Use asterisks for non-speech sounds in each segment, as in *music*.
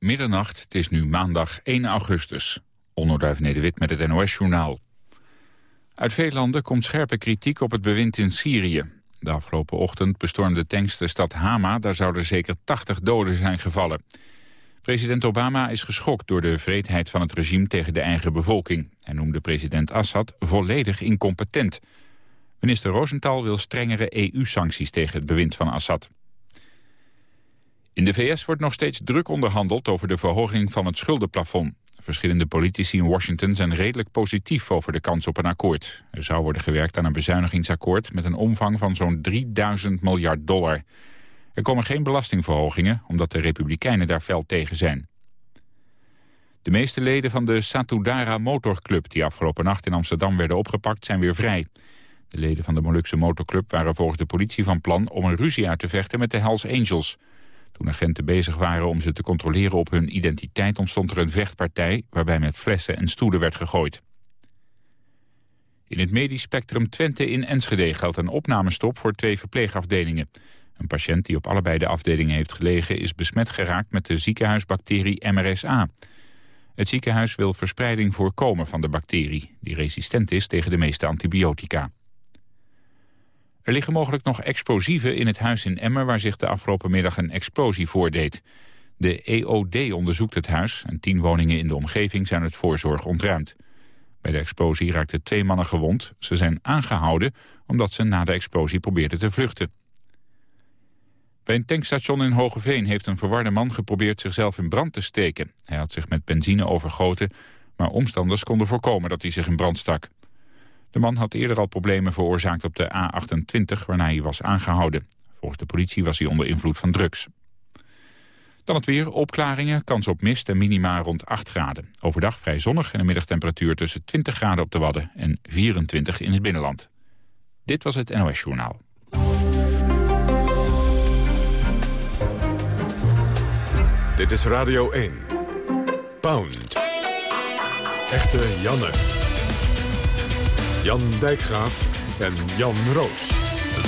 Middernacht, het is nu maandag 1 augustus. Onderduif Nederwit met het NOS-journaal. Uit veel landen komt scherpe kritiek op het bewind in Syrië. De afgelopen ochtend bestormde tanks de stad Hama. Daar zouden zeker 80 doden zijn gevallen. President Obama is geschokt door de vreedheid van het regime tegen de eigen bevolking. Hij noemde president Assad volledig incompetent. Minister Rosenthal wil strengere EU-sancties tegen het bewind van Assad. In de VS wordt nog steeds druk onderhandeld over de verhoging van het schuldenplafond. Verschillende politici in Washington zijn redelijk positief over de kans op een akkoord. Er zou worden gewerkt aan een bezuinigingsakkoord met een omvang van zo'n 3000 miljard dollar. Er komen geen belastingverhogingen, omdat de Republikeinen daar fel tegen zijn. De meeste leden van de Satudara Motorclub die afgelopen nacht in Amsterdam werden opgepakt zijn weer vrij. De leden van de Molukse Motorclub waren volgens de politie van plan om een ruzie uit te vechten met de Hells Angels. Toen agenten bezig waren om ze te controleren op hun identiteit ontstond er een vechtpartij waarbij met flessen en stoelen werd gegooid. In het medisch spectrum Twente in Enschede geldt een opnamestop voor twee verpleegafdelingen. Een patiënt die op allebei de afdelingen heeft gelegen is besmet geraakt met de ziekenhuisbacterie MRSA. Het ziekenhuis wil verspreiding voorkomen van de bacterie, die resistent is tegen de meeste antibiotica. Er liggen mogelijk nog explosieven in het huis in Emmer... waar zich de afgelopen middag een explosie voordeed. De EOD onderzoekt het huis en tien woningen in de omgeving zijn uit voorzorg ontruimd. Bij de explosie raakten twee mannen gewond. Ze zijn aangehouden omdat ze na de explosie probeerden te vluchten. Bij een tankstation in Hogeveen heeft een verwarde man geprobeerd zichzelf in brand te steken. Hij had zich met benzine overgoten, maar omstanders konden voorkomen dat hij zich in brand stak. De man had eerder al problemen veroorzaakt op de A28, waarna hij was aangehouden. Volgens de politie was hij onder invloed van drugs. Dan het weer, opklaringen, kans op mist en minima rond 8 graden. Overdag vrij zonnig en een middagtemperatuur tussen 20 graden op de Wadden en 24 in het binnenland. Dit was het NOS Journaal. Dit is Radio 1. Pound. Echte Janne. Jan Dijkgraaf en Jan Roos.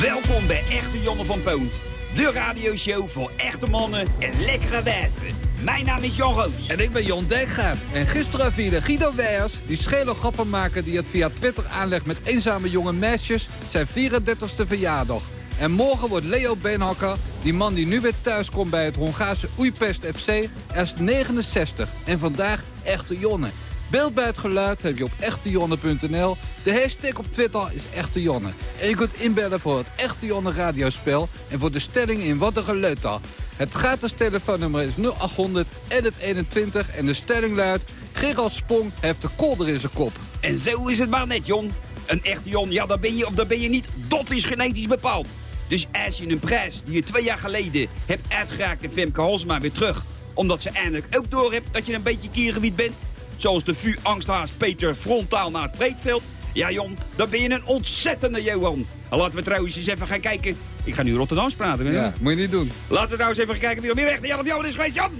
Welkom bij Echte Janne van Poont. De radioshow voor echte mannen en lekkere wijven. Mijn naam is Jan Roos. En ik ben Jan Dijkgraaf. En gisteren vierde Guido Weijers, die schele grappenmaker die het via Twitter aanlegt met eenzame jonge meisjes, zijn 34ste verjaardag. En morgen wordt Leo Beenhakker, die man die nu weer thuis komt bij het Hongaarse Oeipest FC, erst 69. En vandaag echte Jonne. Beeld bij het geluid heb je op echtejonne.nl. De hashtag op Twitter is Echte Jonne. En je kunt inbellen voor het Echte Jonne radiospel... en voor de stelling in Wat een Geleuter. Het gratis telefoonnummer is 0800 1121 en de stelling luidt... Gerald Spong heeft de kolder in zijn kop. En zo is het maar net, Jon. Een echte Jon, ja, dan ben je of dan ben je niet. Dat is genetisch bepaald. Dus als je een prijs die je twee jaar geleden hebt uitgeraakt in Femke Halsma weer terug... omdat ze eindelijk ook door hebt dat je een beetje kiergebied bent... zoals de VU-angsthaas Peter frontaal naar het breedveld... ja, Jon, dan ben je een ontzettende Johan. En laten we trouwens eens even gaan kijken... Ik ga nu Rotterdams praten. hè? Ja, moet je niet doen. Laten we nou eens even gaan kijken wie er meer echte Jan of Johan is geweest. Jan!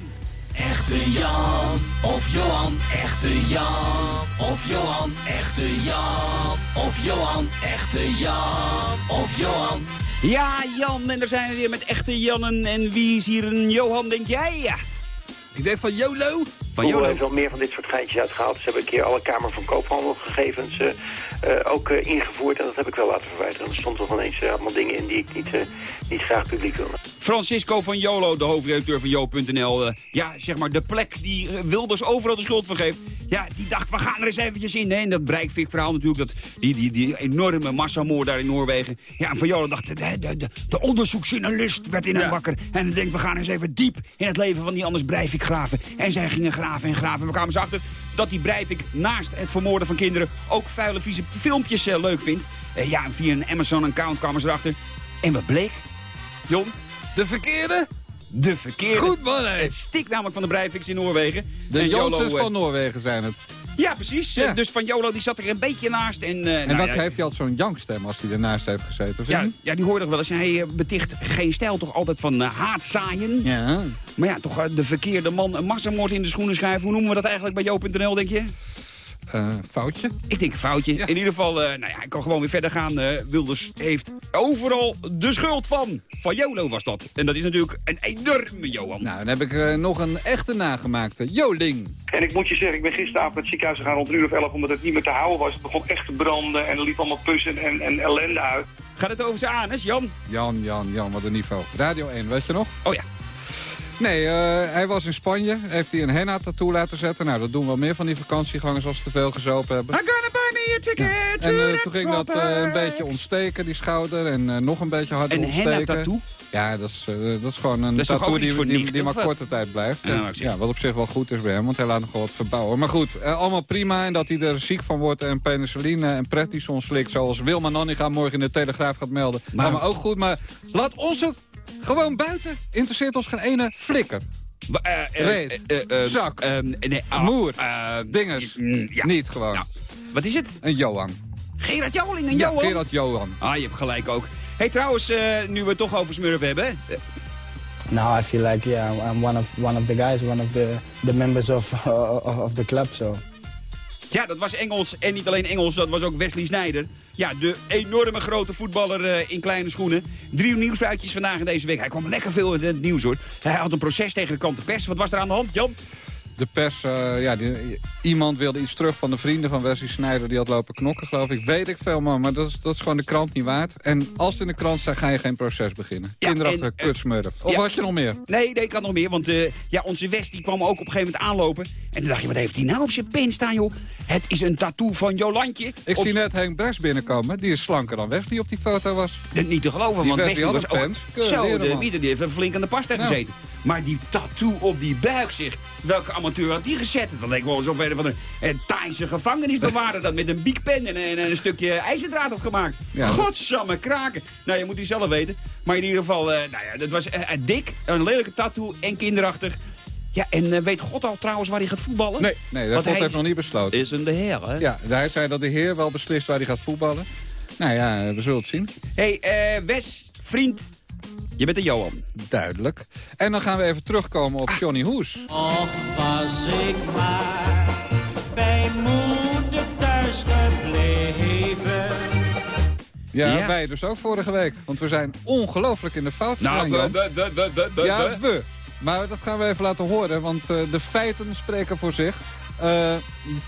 Echte Jan of Johan, echte Jan of Johan, echte Jan of Johan, echte Jan of Johan. Ja, Jan, en daar zijn we weer met echte Jannen. En wie is hier een Johan, denk jij? Ja. Ik denk van YOLO. Google heeft wel meer van dit soort geintjes uitgehaald. Ze hebben een keer alle Kamer van Koophandelgegevens eh, eh, ook eh, ingevoerd. En dat heb ik wel laten verwijderen. Er stond nog ineens allemaal dingen in die ik niet, niet graag publiek wilde. Francisco van Jolo, de hoofdredacteur van Jo.nl. eh, ja, zeg maar de plek die eh, Wilders overal de schuld van geeft. Ja, die dacht, we gaan er eens eventjes in. Hè? En dat Breivik verhaal natuurlijk, dat, die, die, die enorme massamoord daar in Noorwegen. Ja, en van Jolo dacht, de, de, de, de onderzoeksjournalist werd in hem Ja. wakker. En dan denkt, we gaan eens even diep in het leven van die Anders Breivik graven. En zij gingen graven en graven. En we kwamen ze achter dat die Breivik naast het vermoorden van kinderen... ook vuile, vieze filmpjes eh, leuk vindt. Ja, en via een Amazon-account kwamen ze erachter. En wat bleek? Jon, De verkeerde? de verkeerde. Goed man, hè. Het stikt namelijk van de Breiviks in Noorwegen. De Janssens eh, van Noorwegen zijn het. Ja, precies. Ja. Eh, Dus van Jolo die zat er een beetje naast. En, eh, En nou dan ja, heeft hij altijd zo'n jankstem als hij ernaast heeft gezeten. Ja, ja, die hoorde toch wel eens. Hij beticht geen stijl toch altijd van eh, haatzaaien. Ja. Maar ja, toch de verkeerde man een massamoord in de schoenen schuiven. Hoe noemen we dat eigenlijk bij Jo.nl, denk je? Eh, foutje. Ik denk een foutje. Ja. In ieder geval, eh, nou ja, hij kan gewoon weer verder gaan. Eh, Wilders heeft overal de schuld van. Van Jolo was dat. En dat is natuurlijk een enorme Johan. Nou, dan heb ik nog een echte nagemaakte. Joling. En ik moet je zeggen, ik ben gisteravond naar het ziekenhuis gegaan rond een uur of elf... omdat het niet meer te houden was. Het begon echt te branden en er liep allemaal pussen en, en ellende uit. Gaat het over zijn anus, Jan? Jan, Jan, Jan, wat een niveau. Radio 1, weet je nog? Oh ja. Nee, eh, hij was in Spanje. Heeft hij een henna-tattoo laten zetten. Nou, dat doen wel meer van die vakantiegangers als ze te veel gezopen hebben. I'm gonna buy me a ticket En eh, toen ging dat eh, een beetje ontsteken, die schouder. En eh, nog een beetje harder Een ontsteken. henna-tattoo? Ja, dat is, dat is gewoon een Dat is tattoo die, die, maar korte tijd blijft. Ja, En, zie- ja, wat op zich wel goed is bij hem, want hij laat nog wel wat verbouwen. Maar goed, eh, allemaal prima. En dat hij er ziek van wordt en penicilline en prednison slikt... zoals Wilma Nanninga morgen in de Telegraaf gaat melden. Maar- Maar, ook goed, maar laat ons het gewoon buiten. Interesseert ons geen ene flikker. Reet. Zak. nee, Moer. eh, Dingers. ja. Niet gewoon. Wat is het? Een Johan. Gerard Joling en Ja, Johan? Gerard Johan. Ah, je hebt gelijk ook. hey, trouwens, eh, nu we het toch over Smurf hebben... Now I feel like yeah, I'm one of one of the guys, one of the the members of *laughs* of, of the club. So Ja, dat was Engels. En niet alleen Engels, dat was ook Wesley Sneijder. Ja, de enorme grote voetballer eh, in kleine schoenen. Drie nieuwsfeitjes vandaag en deze week. Hij kwam lekker veel in het nieuws hoor. Hij had een proces tegen de krant de pers. Wat was er aan de hand, Jan? De pers, eh, ja, die, iemand wilde iets terug van de vrienden van Wesley Sneijder. Die had lopen knokken, geloof ik. Weet ik veel, man. Maar dat is, dat is gewoon de krant niet waard. En als het in de krant staat, ga je geen proces beginnen. Ja, Kinderachtige en, eh, kutsmurf. Of ja. had je nog meer? Nee, nee, ik had nog meer. Want eh, ja, onze West die kwam ook op een gegeven moment aanlopen. En toen dacht je, wat heeft hij nou op zijn pen staan, joh? Het is een tattoo van Jolantje. Ik zie net Henk Bres binnenkomen. Die is slanker dan Wesley op die foto was. Dat niet te geloven, Die want Wesley had was ook... Zo, leren, de die heeft even flink aan de pasta Nou. gezeten. Maar die tattoo op die buik, zeg. Welke amateur had die gezet? Dat leek wel alsof een van een, een Thaise gevangenisbewaarder... dat met een biekpen en, en een stukje ijzerdraad had gemaakt. Ja. Godsamme kraken. Nou, je moet die zelf weten. Maar in ieder geval, eh, nou ja, dat was eh, eh, dik. Een lelijke tattoo en kinderachtig. Ja, en weet God al trouwens waar hij gaat voetballen? Nee, nee dat God hij heeft nog niet besloten. is een de heer, hè? Ja, hij zei dat de heer wel beslist waar hij gaat voetballen. Nou ja, we zullen het zien. hey, eh, Wes, vriend, je bent een Johan. Duidelijk. En dan gaan we even terugkomen Ah. op Johnny Hoes. Och, was ik maar bij moeder thuis gebleven. Ja, Ja. wij dus ook vorige week. Want we zijn ongelooflijk in de fout gegaan, Nou, we, we, Ja, we. we. Maar dat gaan we even laten horen, want eh, de feiten spreken voor zich. Eh,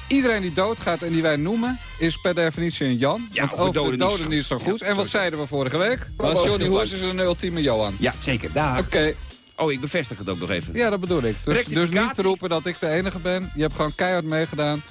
iedereen die doodgaat en die wij noemen, is per definitie een Jan. Ja, want over de doden niet zo goed. Ja, en wat zeiden we vorige week? Oh, Was Johnny Hoes is een ultieme Johan. Ja, zeker. Daar. Oké, Oh, ik bevestig het ook nog even. ja, dat bedoel ik. Dus, dus niet te roepen dat ik de enige ben. Je hebt gewoon keihard meegedaan.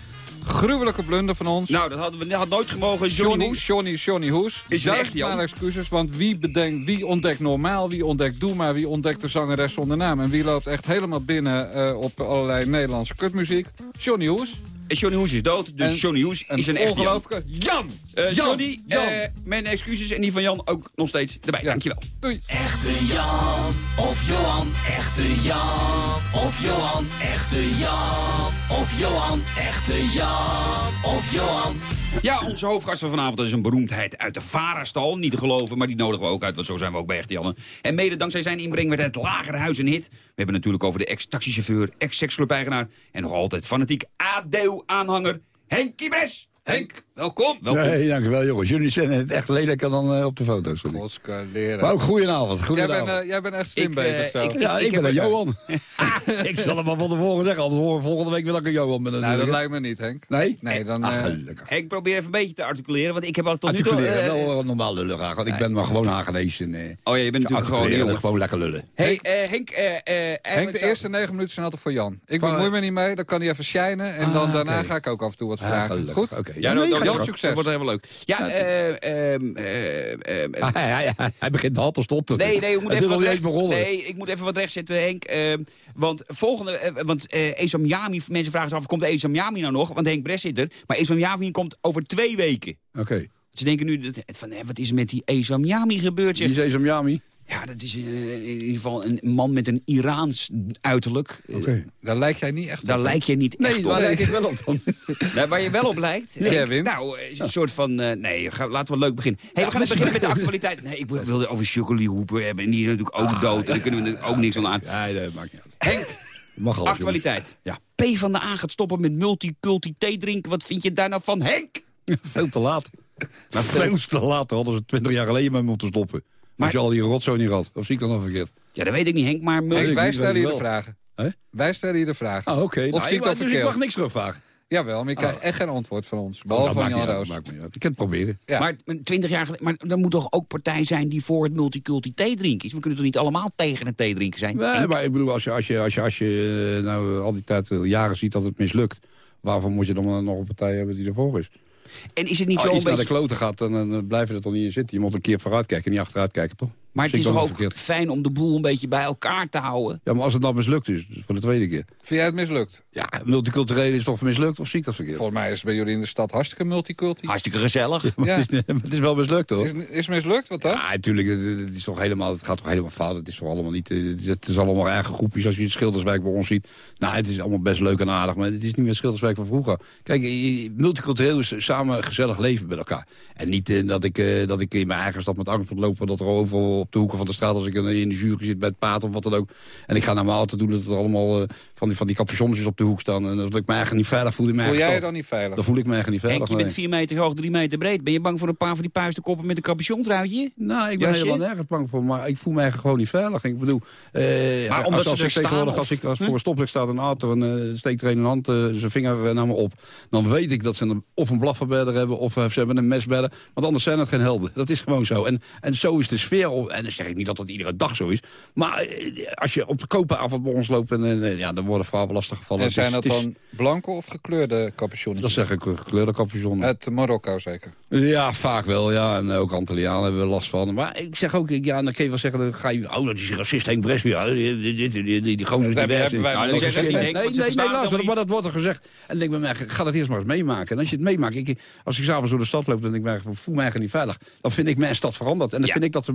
Gruwelijke blunder van ons. Nou, dat hadden we had nooit gemogen. Johnny Johnny, Hoes. Johnny, Johnny Hoes. Is Jan. Duizendmaal excuses, want wie, bedenkt, wie ontdekt normaal, wie ontdekt doe maar, wie ontdekt de zangeres zonder naam. En wie loopt echt helemaal binnen eh, op allerlei Nederlandse kutmuziek? Johnny Hoes. En Johnny Hoes is dood, dus En Johnny Hoes is een echte Jan. ongelooflijke Jan. Eh, Jan. Johnny, Jan. eh, mijn excuses en die van Jan ook nog steeds erbij. Ja. Dankjewel. Doei. Echte Jan of Johan, echte Jan of Johan, echte Jan of Johan, echte Jan of Johan. Ja, onze hoofdgast van vanavond is een beroemdheid uit de Varastal. Niet te geloven, maar die nodigen we ook uit, want zo zijn we ook bij Echte Janne. En mede dankzij zijn inbreng werd het Lagerhuis een hit. We hebben natuurlijk over de ex-taxichauffeur, ex-seksclub-eigenaar... en nog altijd fanatiek ADO-aanhanger Henkie Bres. Henk, welkom. Welkom. Nee, dankjewel jongens. Jullie zijn het echt lelijker dan eh, op de foto's. ik. Maar ook goedenavond. Jij bent, eh, jij bent echt slim Ik, bezig eh, zo. ik- ja, ik, ben een Johan. *laughs* *laughs* ik zal het maar van tevoren zeggen. Anders volgende week wil ik een Johan ben. nou, dat natuurlijk. lijkt me niet, Henk. Nee? Nee, dan... Ach, eh, gelukkig. Henk, probeer even een beetje te articuleren, want ik heb al tot nu toe... Articuleren, eh, wel normaal lullen graag. Want ik ben maar gewoon Hagenees. En, eh, oh ja, je bent natuurlijk gewoon articuleren, jongen. gewoon lekker lullen. Hey, eh, Henk, eh, eh, Henk, de eerste negen minuten zijn altijd voor Jan. Ik bemoei me niet mee, dan kan hij even shinen. En Ah, dan, daarna oké. ga ik ook af en toe wat Ah, vragen. Goed? Oké. Ja, succes. dat wordt helemaal leuk. Ja, eh, eh, ehm, gang. Hij, begint al te stotten. Nee, nee, ik moet even wat recht, nee, ik moet even wat rechtzetten, Henk. Ehm, want volgende, eh, want eh Esam Yami, mensen vragen zich af, komt Esam Yami nou nog? Want Henk Bres zit er. Maar Esam Yami komt over twee weken. Oké. Ze denken nu, dat, van, eh, wat is er met die Esam Yami gebeurd? Die Zeg. is Esam Yami. Ja, dat is eh, in ieder geval een man met een Iraans uiterlijk. Eh, Oké. Daar lijkt jij niet echt Daar op. lijk je niet Nee, echt waar op. lijk ik wel op dan? *laughs* Nou, waar je wel op lijkt. Ja. Kevin. Nou, eh, een soort van... eh, nee, ga- laten we leuk beginnen. Hey, we gaan beginnen met de actualiteit. Nee, ik wilde over Chocolie Hooper hebben. En die is natuurlijk ook dood. En daar kunnen we natuurlijk ook niks aan aan. Nee, dat maakt niet uit. Henk, Mag alles, Actualiteit. Ja. P van de A gaat stoppen met multiculti thee drinken. Wat vind je daar nou van, Henk? *laughs* Veel te laat. Veel te laat. Hadden ze twintig jaar geleden mee moeten stoppen. Maar Als je al die rotzooi niet had. Of zie ik dat dan verkeerd? Ja, dat weet ik niet, Henk, maar... wij stellen ik de vragen. Hè? Wij stellen je de vragen. Ah, oké. Of Nou, zie ik dat dus ik mag niks terugvragen. Jawel, maar je krijgt echt geen antwoord van ons. Behalve Dat van Jan Roos. uit. Ik kan het proberen. Ja. Maar twintig jaar geleden... Maar er moet toch ook partij zijn die voor het multiculti thee drinken is? We kunnen toch niet allemaal tegen het thee drinken zijn? Nee, maar ik bedoel, als je, als je, als je, als je eh, nou al die tijd, eh, jaren ziet dat het mislukt... waarvoor moet je dan nog een partij hebben die ervoor is? En is het niet Als zo een iets naar de beetje... kloten gaat, dan, dan blijf je er toch niet in zitten. Je moet een keer vooruit kijken, niet achteruit kijken, toch? Maar het is ik toch dan ook verkeerd? fijn om de boel een beetje bij elkaar te houden? Ja, maar als het nou mislukt is, dus voor de tweede keer. Vind jij het mislukt? Ja, multiculturele is toch mislukt of zie ik dat verkeerd? Volgens mij is het bij jullie in de stad hartstikke multiculti. Hartstikke gezellig. Maar Ja. het, is, *laughs* het is wel mislukt, hoor. Is, is mislukt, wat dan? Ja, natuurlijk. Het, het is toch helemaal, het gaat toch helemaal fout. Het is toch allemaal niet. eh, Het is, het is allemaal eigen groepjes. Als je het Schilderswijk bij ons ziet. Nou, het is allemaal best leuk en aardig. Maar het is niet meer Schilderswijk van vroeger. Kijk, multicultureel is samen gezellig leven met elkaar. En niet eh, dat, ik, eh, dat ik in mijn eigen stad met angst moet lopen. Dat er overal op de hoeken van de straat. Als ik in in de jury zit bij het paard of wat dan ook. En ik ga naar mijn auto doen. Dat er allemaal eh, van die, van die capuchonnetjes op de hoek staan. En dat ik me eigenlijk niet veilig voel in mijn Voel jij je dan niet veilig? Dan voel ik me eigenlijk niet Henk, veilig. je nee. bent 4 meter hoog, 3 meter breed. Ben je bang voor een paar van die puistenkoppen met een capuchontruitje? Nou, ik ben Jasje? helemaal nergens bang voor, maar ik voel me eigenlijk gewoon niet veilig. Ik bedoel, eh, Maar als, als ik tegenwoordig, als ik als voor een stoplicht staat een auto en eh, steekt er een hand zijn vinger naar me op, dan weet ik dat ze een, of een blafferberder hebben of ze hebben een mesberder. Want anders zijn het geen helden. Dat is gewoon zo. En, en zo is de sfeer. op- En dan zeg ik niet dat dat iedere dag zo is. Maar eh, als je op de kopenavond bij ons loopt, en, eh, ja, dan worden vrouwen lastig gevallen. En Het is- zijn dat het is- dan blanke of gekleurde Dat capuchonnetjes? zeg ik, gekleurde capuchon. Uit Marokko zeker. Ja, vaak wel, ja. En ook Antillianen hebben we last van. Maar ik zeg ook, ik- ja, dan kun je wel zeggen, dan ga je, oh, dat is een racist, Henk Brescia. Ja, die, die, die, die, die, die gozer Dat die weg. Nou, dat ik Nee, nee, nee, het luister, maar dat wordt er gezegd. En ik denk bij mij, ga dat eerst maar eens meemaken. En als je het meemaakt, ik, als ik s'avonds door de stad loop, dan denk ik, voel me eigenlijk niet veilig. Dan vind ik mijn stad veranderd. En dan Ja. vind ik dat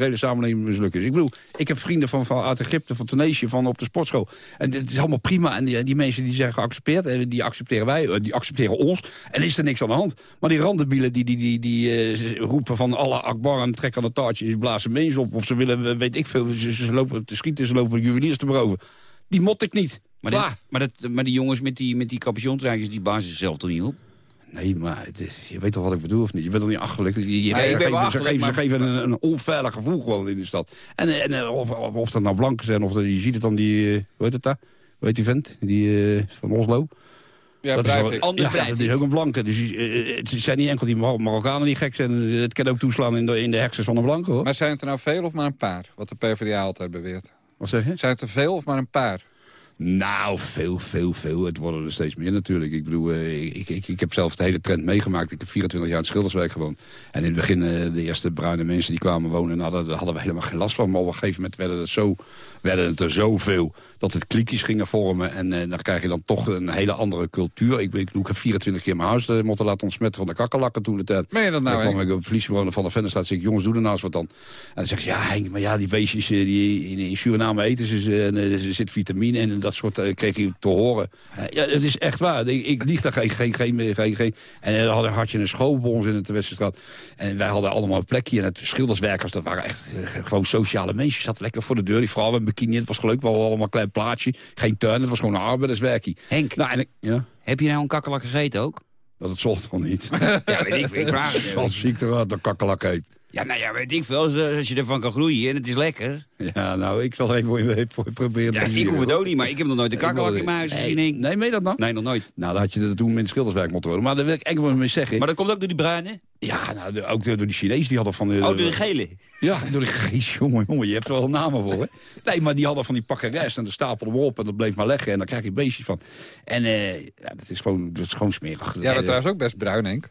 de multiculturele samenleving mislukt is. Ik bedoel, ik heb vrienden van, van uit Egypte, van Tunesië, van op de sportschool. En het is allemaal prima. En die, die mensen die zijn geaccepteerd, en die accepteren wij, eh, die accepteren ons. En is er niks aan de hand. Maar die randenbielen die, die, die, die eh, roepen van alle akbar en trekken aan het taartje, ze blazen mensen op. Of ze willen, eh, weet ik veel, ze, ze lopen te schieten, ze lopen juweliers te beroven. Die mot ik niet. Maar, dit- maar, dat, maar die jongens met die, met die capuchontruitjes, die bazen zichzelf toch niet op? Nee, maar het is, je weet toch wat ik bedoel of niet? Je bent toch niet achterlijk? Je, je, Nee, ze geven, ze een, een onveilig gevoel gewoon in de stad. En, en of, of, of dat nou blanken zijn, of dat, je ziet het dan die, eh, hoe heet het daar? Hoe heet die vent? Die eh, van Oslo? Ja, dat is wel- ja, blijf dat is ook een blanke. Dus eh, het zijn niet enkel die Mar- Marokkanen die gek zijn. Het kan ook toeslaan in de, in de van een blanke, hoor. Maar zijn het er nou veel of maar een paar? Wat de PvdA altijd beweert. Wat zeg je? Zijn het er veel of maar een paar? Nou, veel, veel, veel. Het worden er steeds meer natuurlijk. Ik bedoel, eh, ik, ik, ik heb zelf de hele trend meegemaakt. Ik heb 24 jaar in Schilderswijk gewoond. En in het begin, eh, de eerste bruine mensen die kwamen wonen... Daar daar hadden we helemaal geen last van. Maar op een gegeven moment werden het, zo, werden het er zoveel... dat het kliekjes gingen vormen. En eh, dan krijg je dan toch een hele andere cultuur. Ik, ik, ik heb 24 keer mijn huis eh, moeten laten ontsmetten van de kakkelakken toen de tijd. Meen je dat nou, Dan kwam ik op verliesbewoner van de Vennestraat. zeg ik, jongens, doe er nou eens wat dan. En dan zeg je, ja Henk, maar ja, die beestjes eh, die in, in Suriname eten ze, ze, en er zit vitamine in en dat soort kreeg je te horen. Ja, het is echt waar. Ik, ik lieg daar geen, geen, geen, geen, geen. En dan had, je een school bij ons in het Westerstraat. En wij hadden allemaal een plekje. En het schilderswerkers, dat waren echt gewoon sociale mensen. Je zat lekker voor de deur. Die vrouw in bikini, het was leuk. We hadden allemaal een klein plaatje. Geen tuin, het was gewoon een arbeiderswerkie. Henk, Nou, en ik, ja, heb je nou een kakkelak gegeten ook? dat het zocht wel niet. *laughs* Ja, weet ik, ik vraag het. *laughs* Als ziekte wat de kakkelak heet. Ja, nou ja, weet ik veel. Als, je ervan kan groeien en het is lekker. Ja, nou, ik zal even proberen Ja, te ik hoef het ook niet, maar ik heb nog nooit een kakkelak in mijn huis gezien. Nee, nee, meen je dat nou? Nee, nog nooit. Nou, dan had je er toen in Schilderswijk moeten worden. Maar daar wil ik enkel mee zeggen. Maar dat komt ook door die bruine? Ja, nou, de- ook door die Chinezen, die hadden van... De, Oh, door de gele. Ja, door de geest, *laughs* jongen, jongen, je hebt er wel namen voor, hè? Nee, maar die hadden van die pakken rijst en de stapelden we op en dat bleef maar leggen. En dan krijg je beestjes van. En eh, ja, dat is gewoon, dat is gewoon smerig. Ja, maar trouwens ook best bruin, Henk.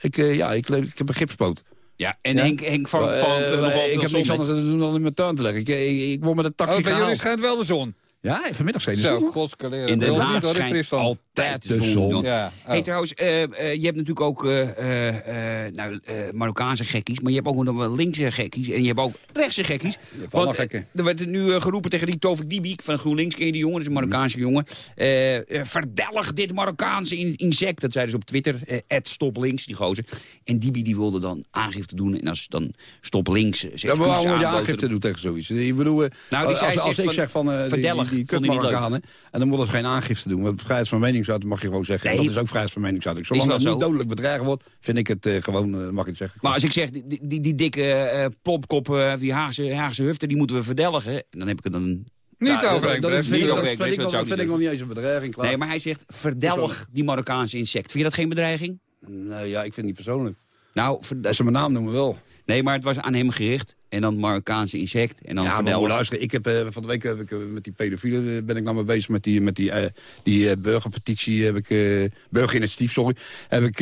Ik, eh, ja, ik, ik heb een gipspoot. Ja, en Ja? Henk, Henk van, Eh, van, nogal ik heb niks anders te doen dan in mijn tuin te leggen. Ik, ik, ik word met een takje Oh, bij jullie gehaald. schijnt wel de zon. Ja, vanmiddag zijn de Zo, zon. In Den Wil Haag schijnt Friesland. Tijtenzon. Tijtenzon. Ja. Hey, Oh. trouwens, eh, eh, je hebt natuurlijk ook eh, nou, eh, Marokkaanse gekkies, maar je hebt ook nog wel linkse gekkies en je hebt ook rechtse gekkies. Want, er werd nu geroepen tegen die Tovik Dibi van GroenLinks, ken je die jongen, dat is een Marokkaanse jongen. Verdelg dit Marokkaanse in- insect, dat zeiden ze op Twitter, @stoplinks die gozer. En Dibi die wilde dan aangifte doen en als dan StopLinks eh, zijn Ja, maar waarom moet je aangifte doen tegen zoiets? Ik bedoel, Nou, als, ik zeg van eh, verdelg, die, kut-Marokkanen... en dan moeten ze geen aangifte doen. Want vrijheid van meningsuiting mag je gewoon zeggen. Nee. dat is ook vrijheid van meningsuiting. Zolang dat niet dodelijk bedreigd wordt, vind ik het eh, gewoon, eh, mag ik het zeggen. Maar als ik zeg, die, die, die dikke plopkop, eh, die Haagse, Haagse hufte, die moeten we verdelgen. Dan heb ik het dan... Niet Ja, dat- dat, vind, ik- dat overeenbrengen, vind ik, dat nog- niet eens een bedreiging. Klaar. Nee, maar hij zegt, verdelg die Marokkaanse insect. Vind je dat geen bedreiging? Nee, ja, ik vind het niet persoonlijk. Nou, Als ze mijn naam noemen wel. nee, maar het was aan hem gericht. En dan Marokkaanse insect. En dan ja, maar luisteren. Ik heb, eh, van de week heb ik, eh, met die pedofielen eh, ben ik nou mee bezig met die, met die, die burgerpetitie, heb ik, burgerinitiatief, sorry, heb ik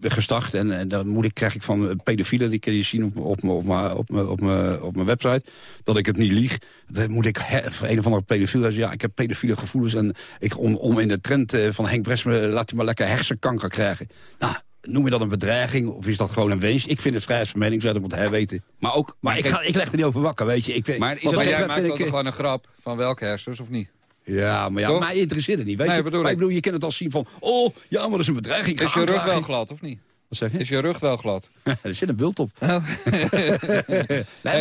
gestart. En, en dan moet ik, krijg ik van pedofielen, die kun je zien op, op, op, mijn- op, op, mijn- op mijn website, dat ik het niet lieg. Dan moet ik, he, een of andere pedofiel, zeggen, ja, ik heb pedofiele gevoelens en ik, om, om in de trend van Henk Bresme, laat hij maar lekker hersenkanker krijgen. Nou, noem je dat een bedreiging of is dat gewoon een wens? Ik vind het vrijheid van meningsuiting, moet hij weten. Maar ook... Maar ik, ga, ik leg er niet over wakker, weet je. Ik, weet- Maar is het- dat Maar jij maakt ik, eh, gewoon een grap van welke hersens of niet? Ja, maar ja, Toch? mij interesseert het niet, weet Nee, je. bedoel maar ik. bedoel, je kan het al zien van... Oh, ja, maar dat is een bedreiging. Is je rug wel glad of niet? Wat zeg je? Is je rug wel glad? *laughs* er zit een bult op. *laughs* nee,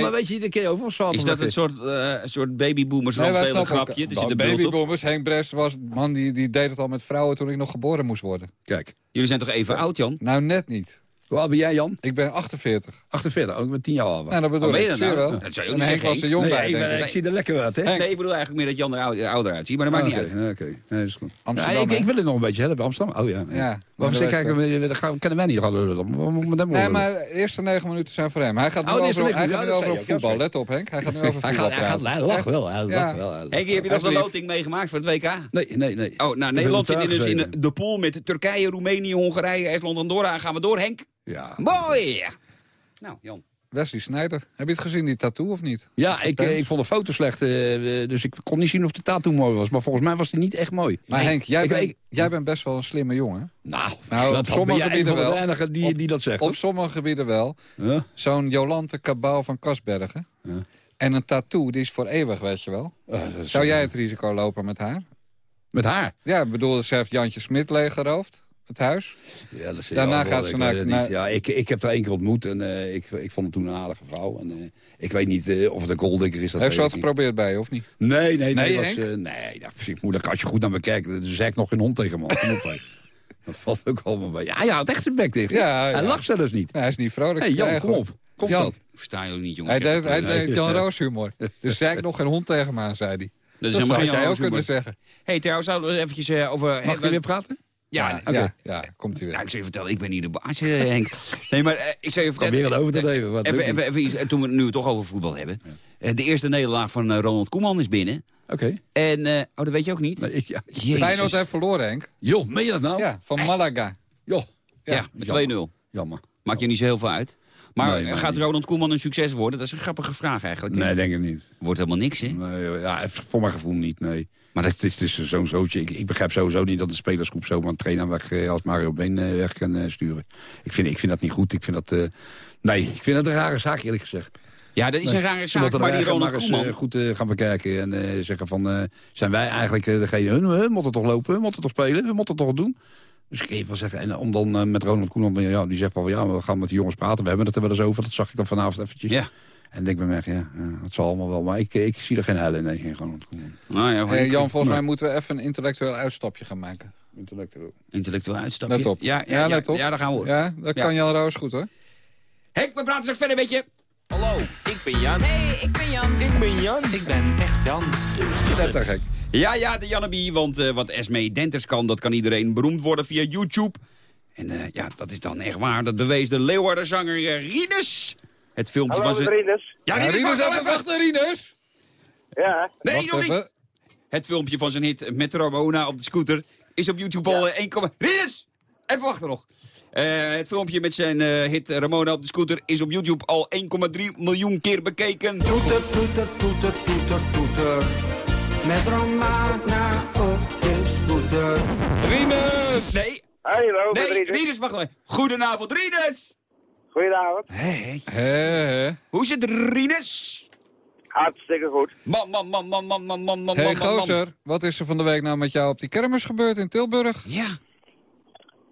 maar weet je, kun je over zwart Is dat een soort, eh, een soort babyboomers Nee, ook. grapje? Er zit een babyboomers, Henk Brest was man die, die deed het al met vrouwen toen ik nog geboren moest worden. Kijk, Jullie zijn toch even oud, Jan? Nou, net niet. hoe oud ben jij, Jan? Ik ben 48. 48, ook met 10 jaar al. Nou, dat bedoel ben ik. nou? wel? Dat zou je ook En niet Henk zeggen, was er jong nee, bij, ik, denk ben- ik. ik zie er lekker uit, hè? Nee, ik bedoel eigenlijk meer dat Waarom dat gaan- kennen wij niet lullen hem Nee, maar de eerste negen minuten zijn voor hem. Hij gaat nu Oh, over, hij gaat nu over voetbal. Let op, Henk. Hij gaat nu over voetbal hij, gaat, hij lacht wel, hij Ja. lacht wel. Henk, heb je Dat nog de loting meegemaakt voor het WK? Nee, nee, nee. Oh, nou, Nederland zit in dus in de pool met Turkije, Roemenië, Hongarije, Estland, Andorra. Gaan we door, Henk? Ja. Mooi! Nou, Jan. Wesley Sneijder. Heb je het gezien, die tattoo, of niet? Ja, ik, eh, ik vond de foto slecht, eh, eh, dus ik kon niet zien of de tattoo mooi was. Maar volgens mij was die niet echt mooi. Maar Nee, Henk, jij, ik- ik- jij bent best wel een slimme jongen. Nou, Nou, op sommige ben gebieden de wel. weinigen die, Op- die dat zegt. Op sommige gebieden wel. Zo'n Jolante Kabaal van Kasbergen. En een tattoo, die is voor eeuwig, weet je wel. Is- Zou jij het risico lopen met haar? Met haar? Ja, ik bedoel, ze heeft Jantje Smit leeggeroofd. Het huis. Ja, dat is, Daarna ja, gaat ze naar-. Ja, ik, ik heb haar één keer ontmoet en eh, ik, ik vond hem toen een aardige vrouw. En, eh, ik weet niet eh, of het een golddigger is. Dat heeft ze weet wat geprobeerd bij je, of niet? Nee, nee, nee. Nee, was, eh, nee, dat vind ik moeilijk. Als je goed naar me kijkt, dan zei ik nog geen hond tegen me. *laughs* Dat valt ook allemaal bij. Ja, ja, het echt zijn bek dicht. Ja, ja. Hij lacht zelfs niet. Nee, hij is niet vrolijk. Hey, Jan, kom op. Komt Jan. dat? Versta je ook niet, jongen. Hij deed, hij deed. Jan Roos humor. Dus zei ik nog geen hond tegen me aan, zei hij. Dat is Dat helemaal zou jij ook kunnen zeggen. hey, trouwens, zouden we eventjes over... Mag ik weer praten? Ja, Ja, oké. ja, ja, komt hij weer. Nou, ik zou je vertellen, ik ben hier de baas, eh, Henk. Nee, maar eh, ik zou je vertellen... Probeer het over te nemen. Wat Even, even, even iets, eh, toen we het nu toch over voetbal hebben. Eh, de eerste nederlaag van Ronald Koeman is binnen. Oké. En, eh, oh, dat weet je ook niet? Nee, ik- ja. Feyenoord heeft verloren, Henk. Joh, meen je dat nou? Ja, van Malaga. Joh. Ja, met jammer. 2-0. Jammer. Maakt je niet zo heel veel uit. Maar Nee, gaat niet. Ronald Koeman een succes worden? Dat is een grappige vraag eigenlijk. Nee, denk ik niet. Wordt helemaal niks, hè? Nee, ja, voor mijn gevoel niet, nee. Maar dat- is, is zo'n zootje. Ik, ik begrijp sowieso niet dat de spelersgroep zomaar een trainer weg, eh, als Mario Been eh, weg kan eh, sturen. Ik vind, ik vind dat niet goed. Ik vind dat, nee, ik vind dat een rare zaak, eerlijk gezegd. Ja, dat is Nee. een rare zaak, maar die Ronald eens Koeman... goed gaan bekijken. En zeggen van, zijn wij eigenlijk degene... Hun, we moeten toch lopen, we moeten toch spelen, we moeten toch doen. Dus ik je wel zeggen, en om dan met Ronald Koeman, ja, die zegt wel, ja, we gaan met die jongens praten. We hebben het er wel eens over, dat zag ik dan vanavond eventjes. Ja. En ik denk bij mij, ja, het zal allemaal wel. Maar ik, ik zie er geen hel in, nee, in Ronald Koeman. Nou ja, Hey, Jan, volgens Nee. mij moeten we even een intellectueel uitstapje gaan maken. Intellectueel. intellectueel uitstapje. Let op. Ja, ja, ja, let op. Ja, daar gaan we. Ja, dat Ja. kan Jan Roos goed, hoor. Henk, we praten straks verder met je. Hallo, ik ben Jan. Hey, ik ben Jan. Ik ben Jan. Ik ben echt Jan. Dat is gek. Ja, ja, de Janneby, want eh, wat Esme Denters kan, dat kan iedereen beroemd worden via YouTube. En eh, ja, dat is dan echt waar. Dat bewees de Leeuwarden-zanger eh, Rinus. Het filmpje Hallo, van zijn... Rinus. Ja, Ja, Rinus, wacht even wachten, Rinus! Ja, Nee, Wacht nog niet. even. Het filmpje van zijn hit met Ramona op de scooter is op YouTube al eh, 1, Rinus! Even wachten nog. Eh, het filmpje met zijn eh, hit Ramona op de scooter is op YouTube al 1,3 miljoen keer bekeken. Toeter, toeter, toeter, toeter, toeter. Met Romana op de scooter. Rinus! Nee, Hallo, nee, Rinus. Rinus, wacht even. Goedenavond, Rinus! Goedenavond. Hé, Hé, hé. hoe is het, Rinus? Hartstikke goed. Man, man, man, man, man, man, man, man, Hey man, man, man. gozer, wat is er van de week nou met jou op die kermis gebeurd in Tilburg? Ja.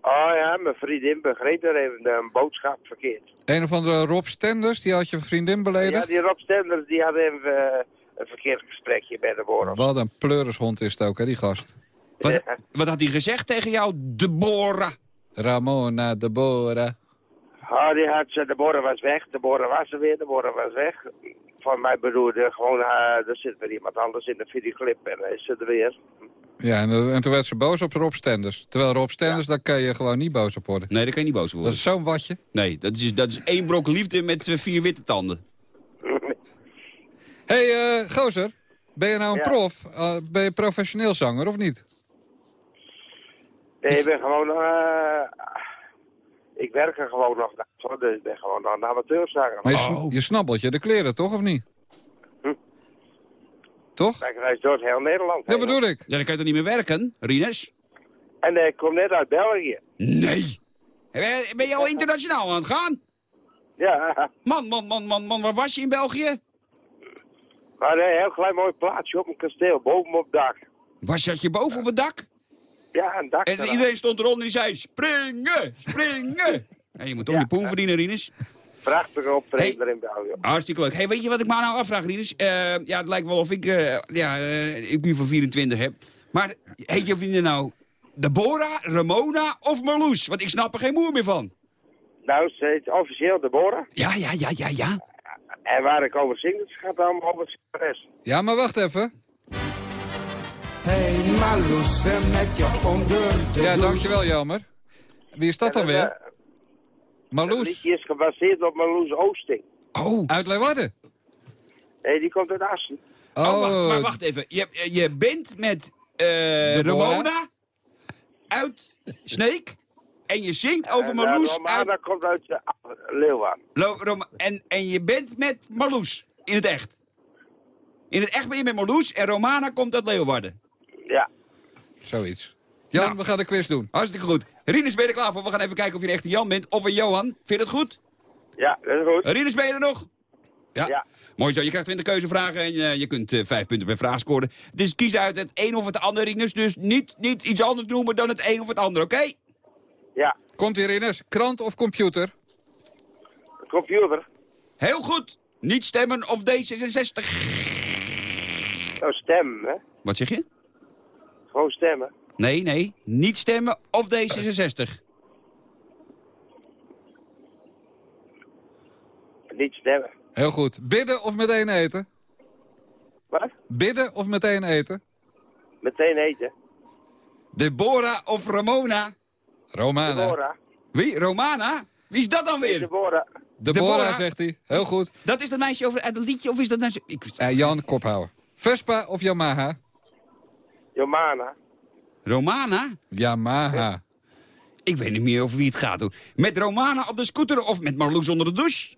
Oh ja, mijn vriendin begreep er even een boodschap verkeerd. Een of andere Rob Stenders, die had je vriendin Ja, beledigd? die Rob Stenders die had even eh, een verkeerd gesprekje bij de Boros. Wat een pleurishond is het ook, hè, die gast. Wat, wat had hij gezegd tegen jou, Deborah? Ramona Deborah. Oh, die had ze, de Boren was weg, de Boren was er weer, de Boren was weg. Van mij bedoelde gewoon, eh, er zit weer iemand anders in de videoclip en dan is ze er weer. Ja, en, en toen werd ze boos op Rob Stenders. Terwijl Rob Stenders, daar kan je gewoon niet boos op worden. Nee, daar kan je niet boos Dat worden. is zo'n watje. Nee, dat is, dat is één brok liefde met eh, vier witte tanden. Hé, *laughs* hey, eh, gozer. Ben je nou een Ja. prof? Eh, ben je professioneel zanger of niet? Nee, ik ben gewoon, eh, ik werk er gewoon nog naast, dus ik ben gewoon nog een amateurzanger. Maar je, sn- Oh. je snabbelt je de kleren, toch, of niet? Hm. Toch? Ik reis door heel Nederland Dat heen. bedoel ik. Ja, dan kan je toch niet meer werken, Rinus? En eh, ik kom net uit België. Nee. Eh, Ben je al internationaal aan het gaan? Ja, Man, man, man, man, man, waar was je in België? maar een heel klein mooi plaatsje op een kasteel, boven op het dak. Was je, had je boven op het dak? Ja, een dak. En eraan. iedereen stond eronder en die zei, springen, springen. Ja, je moet toch Ja. je poen verdienen, Rinus? Prachtige optreden in België. Hartstikke leuk. Hey, weet je wat ik me nou afvraag, Rinus? Eh, ja, het lijkt wel of ik, eh ja, eh, ik nu van 24 heb. Maar heet je vriendin nou Deborah, Ramona of Marloes? Want ik snap er geen moer meer van. Nou, ze heet officieel Deborah. Ja, ja, ja, ja, ja. En waar ik over zing, dat gaat allemaal over zangeres. Ja, maar wacht even. Hey Marloes, zwem met je onder de Ja, dankjewel, Jelmer. Wie is dat dan weer? Het Marloes? liedje is gebaseerd op Marloes Oosting. Oh, Uit Leeuwarden? Nee, die komt uit Assen. oh wacht, maar wacht even. Je, je bent met eh? Ramona uit Sneek en je zingt over En, eh, Marloes Romana uit... komt uit uh, Leeuwarden. Lo- Roma- en, en je bent met Marloes in het echt. In het echt ben je met Marloes en Romana komt uit Leeuwarden. Ja. Zoiets. Jan, Nou. we gaan de quiz doen. Hartstikke goed. Rinus, ben je er klaar voor? We gaan even kijken of je een echte Jan bent of een Johan. Vind je dat goed? Ja, dat is goed. Rinus, ben je er nog? Ja. Ja. Mooi zo, je krijgt 20 keuzevragen en eh, je kunt eh, vijf punten per vraag scoren. Dus kies uit het een of het ander, Rinus. Dus niet, niet iets anders noemen dan het een of het ander, oké? Ja. Komt hier Ines. Krant of computer? Computer. Heel goed. Niet stemmen of D66. Nou, stem, hè. Wat zeg je? Gewoon stemmen. Nee, nee. Niet stemmen of D66. Niet stemmen. Heel goed. Bidden of meteen eten? Wat? Bidden of meteen eten? Meteen eten. Deborah of Ramona? Romana. Deborah. Wie? Romana? Wie is dat dan weer? Deborah. Deborah, Deborah. zegt hij. Heel goed. Dat is dat meisje over uit het liedje of is dat nou... Ik... Eh, Jan, kop houden. Vespa of Yamaha? Jomana. Romana? Yamaha. Ik weet niet meer over wie het gaat. hoor. Met Romana op de scooter of met Marloes onder de douche?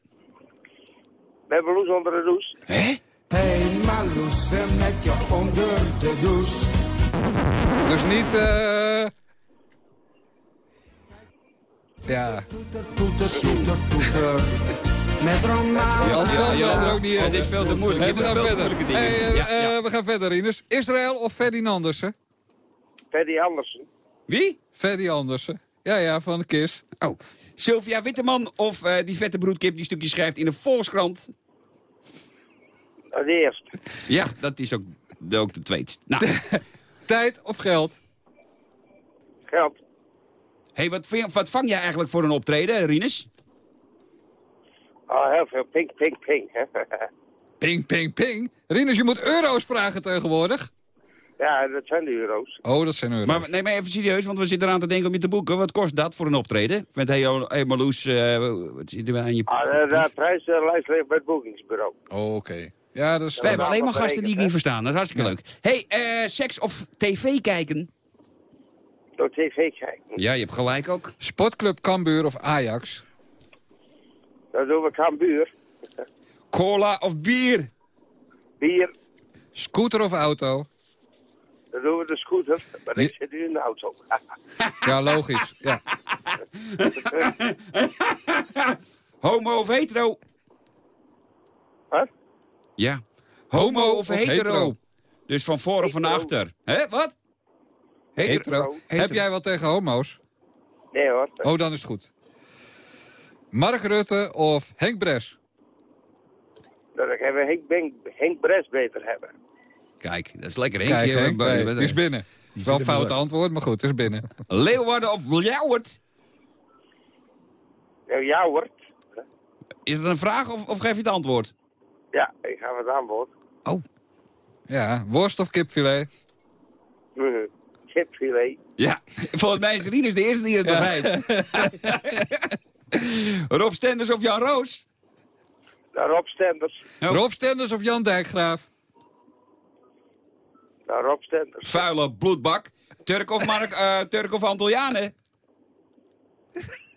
We hebben Loes onder de douche. Hè? Hey Marloes, zwem met je onder de douche. Dus niet, eh... Ja. Toeter, toeter, toeter. Met Sander ja. ook niet is. Het is veel te moeilijk. Hey, we gaan verder. Hey, eh, Ja, ja. eh, we gaan verder, Ines. Israël of Ferdinandersen? Freddy Andersen. Wie? Ferdy Andersen. Ja, ja, van de KIS. Oh. Sylvia Witteman of eh, die vette broedkip die stukje schrijft in de Volkskrant? Dat is eerst. Ja, dat is ook, de- ook de tweede. Nou, *laughs* Tijd of geld? Geld. hey, wat, wat vang jij eigenlijk voor een optreden, Rinus? Oh, heel veel pink, pink, pink. Ping, ping, ping. Rinus, je moet euro's vragen tegenwoordig. ja, dat zijn de euro's. Oh, dat zijn euro's. Maar neem maar even serieus, want we zitten eraan te denken om je te boeken. Wat kost dat voor een optreden? Met hey, hey Marloes, eh, wat zit er aan je... Ah, de, de prijslijst ligt bij het boekingsbureau. Oh, Oké. Ja, dat is... We hebben alleen maar gasten die ik niet verstaan. Dat is hartstikke leuk. hey, eh, seks of tv kijken? Door tv kijken. Ja, je hebt gelijk ook. Sportclub Cambuur of Ajax? Dan doen we Cambuur. Cola of bier? Bier. Scooter of auto? Dan doen we de scooter, maar ik zit nu in de auto. *laughs* Ja, logisch. Ja. *laughs* Homo of hetero? Wat? Ja. Homo of, hetero? hetero? Dus van voor of van Hetero. achter. Hè, wat? Hetero. Heb jij wat tegen homo's? Nee hoor. Oh, dan is het goed. Mark Rutte of Henk Bres? Dan gaan we Henk, Henk, Henk Bres beter hebben. Kijk, dat is lekker. Kijk, Henk, Henk, eh, bij- die is binnen. Wel een fout antwoord, maar goed, het is binnen. *laughs* Leeuwarden of Ljouwert? Ja hoor. Is het een vraag of, of geef je het antwoord? Ja, ik ga het antwoord. Ja, worst of kipfilet? *laughs* Kipfilet. Ja, *laughs* volgens mij is Rinus de eerste die het begrijpt. *laughs* Rob Stenders of Jan Roos? Rob Stenders. Rob Stenders of Jan Dijkgraaf? Rob Stenders. Vuile bloedbak. Turk of, Mark, eh, Turk of Antillianen?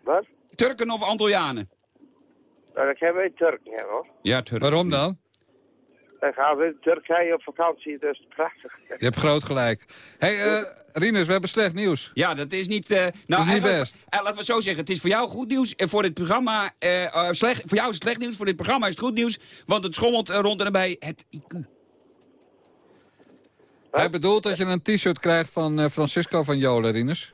Wat? Turken of Antillianen? Nou, gaan we in Turkije hebben hoor. Ja, Turk. Waarom dan? Dan gaan we in Turkije op vakantie, dus prachtig. Je hebt groot gelijk. Hé, hey, eh, Rinus, we hebben slecht nieuws. Ja, dat is niet... eh, nou, is niet best. eh, laten we het zo zeggen. Het is voor jou goed nieuws. En voor dit programma... eh, eh, slecht, voor jou is het slecht nieuws. Voor dit programma is het goed nieuws. Want het schommelt eh, rond en nabij het IQ. Hij bedoelt dat je een t-shirt krijgt van eh, Francisco van Jolen, Rinus.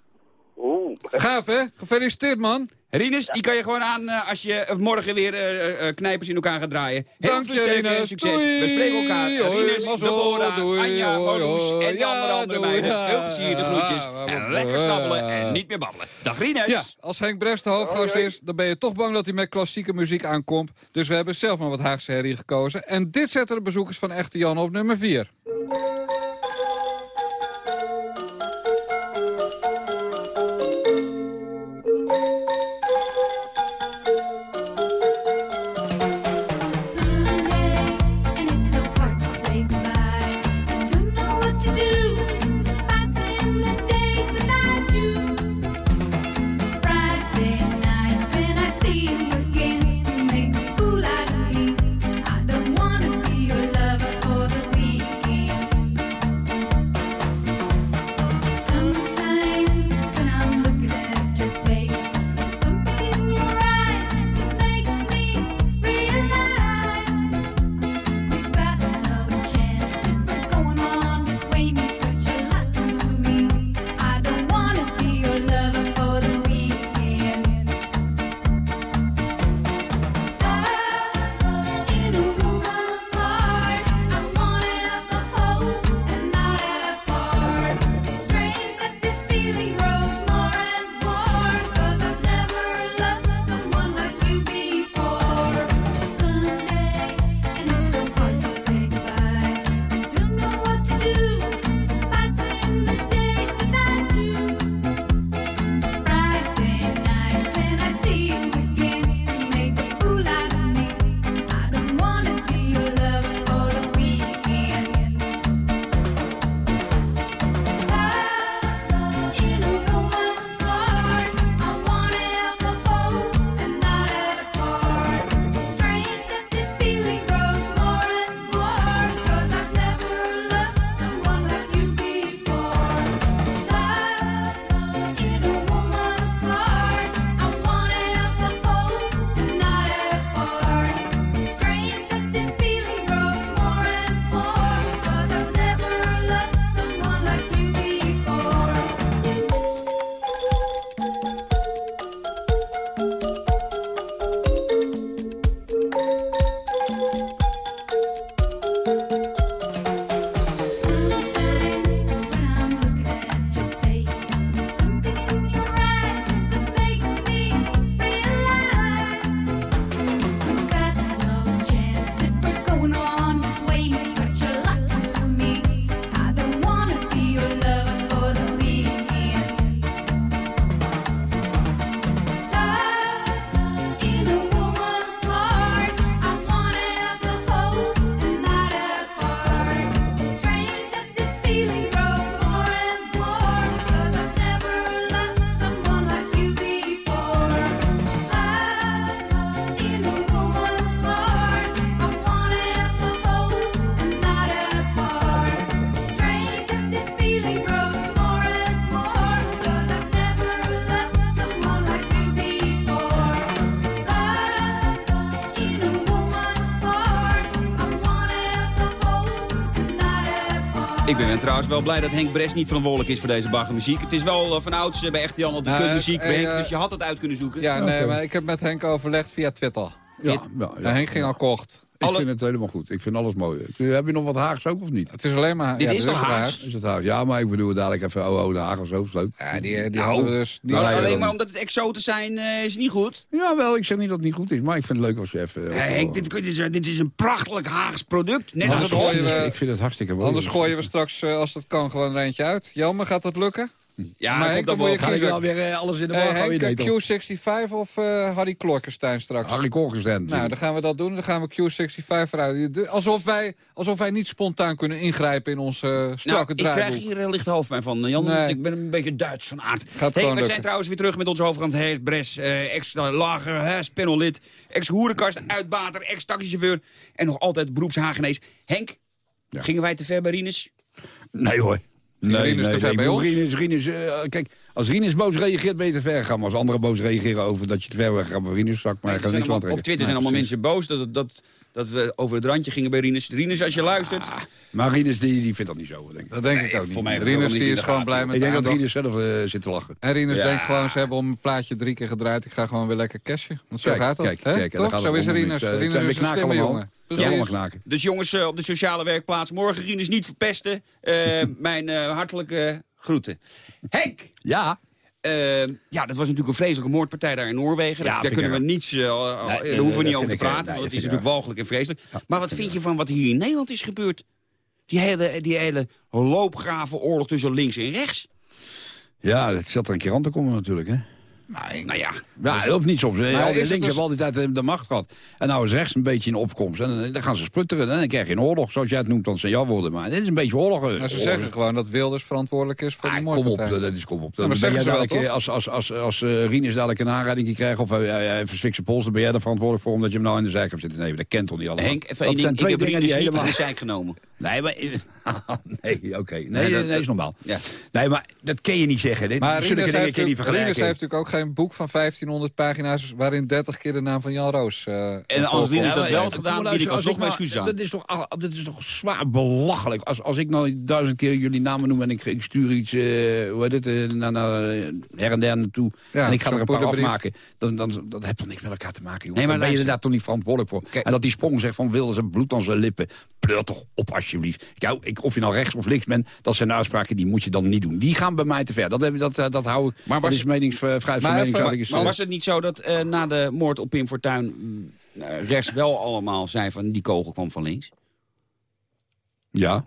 Oeh. Gaaf, hè? Gefeliciteerd, man. Rinus, die kan je gewoon aan eh, als je morgen weer eh, eh, knijpers in elkaar gaat draaien. Heel Dank veel sterkte succes. Doei. We spreken elkaar. Hoi, Rinus. Deborah, Doei. Anja, Marloes en die andere Ja, andere meiden. Veel plezier, de groetjes. Ja, En lekker snabbelen en niet meer babbelen. Dag Rinus. Ja, als Henk Brest de hoofdgast is, dan ben je toch bang dat hij met klassieke muziek aankomt. Dus we hebben zelf maar wat Haagse herrie gekozen. En dit zetten de bezoekers van Echte Jan op nummer 4. Ik ben trouwens wel blij dat Henk Bres niet verantwoordelijk is voor deze baggermuziek. Het is wel uh, van ouds uh, bij Echte Jan de kutmuziek eh, bij Henk, eh, dus je had het uit kunnen zoeken. Ja, nee, maar ik heb met Henk overlegd via Twitter. Ja, ja, En Henk ging akkoord. Ik vind het helemaal goed. Ik vind alles mooi. Heb je nog wat Haags ook of niet? Het is alleen maar... Dit ja, is toch wel Haags? Is het Haags? Ja, maar ik bedoel dadelijk even oh, oh, de Haag of zo. is leuk. Ja, die, die Nou, hadden we dus... Die nou, Alleen dat maar omdat het exoten zijn eh, is niet goed. Ja, wel, ik zeg niet dat het niet goed is, maar ik vind het leuk als je even... Hey, Henk, dit, dit, is, dit is een prachtelijk Haags product. Net Anders als gooien we- Ik vind het hartstikke mooi. Anders gooien we straks, eh, als het kan, gewoon er eentje uit. Jelmer, gaat dat lukken? Ja, Maar Henk, dat dan moet je Ga ik kiezen. wel weer eh, alles in de? Henk, toch? Q65 of eh, Harry Klorkenstein straks? Harry Korkenstein. Nou, dan gaan we dat doen. Dan gaan we Q65 eruit. Alsof wij, alsof wij niet spontaan kunnen ingrijpen in ons eh, Nou, strakke ik krijg hier een licht hoofdpijn van, Jan. Nee. Ik ben een beetje Duits van aard. Gaat hey, gewoon we zijn trouwens weer terug met onze hoofdgrond Hees Bres. eh Ex-lager, ex-panellid, ex-hoerenkast, uitbater, ex-taxichauffeur. En nog altijd beroepshagenees. Henk, gingen wij te ver bij Rinus? Nee hoor. Rinus te ver bij ons? Eh, kijk, als Rinus boos reageert, ben je te ver gegaan. Maar als anderen boos reageren over dat je te ver gegaan bij Rinus, zak maar, zijn niks op Twitter zijn Nee, allemaal mensen boos dat, dat, dat we over het randje gingen bij Rinus. Rinus, als je luistert... Maar Rinus, die, die vindt dat niet zo, denk ik. Dat denk Nee, ik ook voor niet. mij Rinus die is gewoon blij met Ik denk de dat. Rinus zelf eh, zit te lachen. En Rinus Ja. denkt gewoon, ze hebben om een plaatje drie keer gedraaid. Ik ga gewoon weer lekker cashen. Want zo Kijk, gaat dat. kijk, hè? kijk, Toch? Zo is Rinus. Eh, Rinus is een knaken slimme jongen. Ja. Dus jongens eh, op de sociale werkplaats, morgen Rinus niet verpesten. Eh, *laughs* mijn eh, hartelijke groeten. Henk! Ja. Eh, ja, dat was natuurlijk een vreselijke moordpartij daar in Noorwegen. Ja, daar kunnen we niets, eh, Nee, daar eh, hoeven we dat niet over te ik, eh, praten. nee, want het dat is natuurlijk walgelijk en vreselijk. maar wat vind je van wat hier in Nederland is gebeurd? Die hele, die hele loopgravenoorlog tussen links en rechts. Ja, het zat er een keer aan te komen natuurlijk, hè. Nou ja, Ja, helpt niet soms. Maar het links dus- hebben altijd de, de macht gehad. En nou is rechts een beetje in opkomst. En dan, dan gaan ze splutteren. En dan krijg je een oorlog, zoals jij het noemt. Dan zijn jouw woorden. Maar dit is een beetje oorlog. eh. Maar ze Oorlog. zeggen gewoon dat Wilders verantwoordelijk is voor Ah, die kom op, dat is kom op. Ja, Dan ben jij wel, eh, als, als, als, als eh, Rinus dadelijk een aanrijding krijgt... of hij verzwikt zijn pols, dan ben jij er verantwoordelijk voor... omdat je hem nou in de zijk hebt zitten nemen. Dat kent toch niet allemaal? Henk, even dat zijn twee dingen die helemaal... in de zijk genomen. *laughs* Nee, maar... *laughs* nee, oké. Nee, Nee, is normaal. Ja. Nee, maar dat kun je niet zeggen. Maar zulke Rinus heeft natuurlijk ook geen boek van 1500 pagina's... waarin 30 keer de naam van Jan Roos uh, En als Rinus dat wel gedaan, maar bied ik alsnog mijn excuus aan. Dat is, toch, dat is toch zwaar belachelijk. Als, als ik nou duizend keer jullie namen noem en ik, ik stuur iets, eh, hoe heet het, eh, naar, naar, eh, her en der naartoe. Ja, en ik ga er een paar afmaken. Dan, dan, dat heeft toch niks met elkaar te maken, jongen. Nee, maar dan ben je er daar toch niet verantwoordelijk voor. Kijk. en dat die sprong zegt van wilde zijn bloed aan zijn lippen. Pleur toch op alsjeblieft. Ja, ik, of je nou rechts of links bent, dat zijn uitspraken die moet je dan niet doen. Die gaan bij mij te ver. Dat, dat, eh, dat hou ik. Maar was- dat is meningsvrijheid van Maar even- eh, was het niet zo dat eh, na de moord op Pim Fortuyn... mm, eh, rechts wel allemaal zei van die kogel kwam van links? Ja,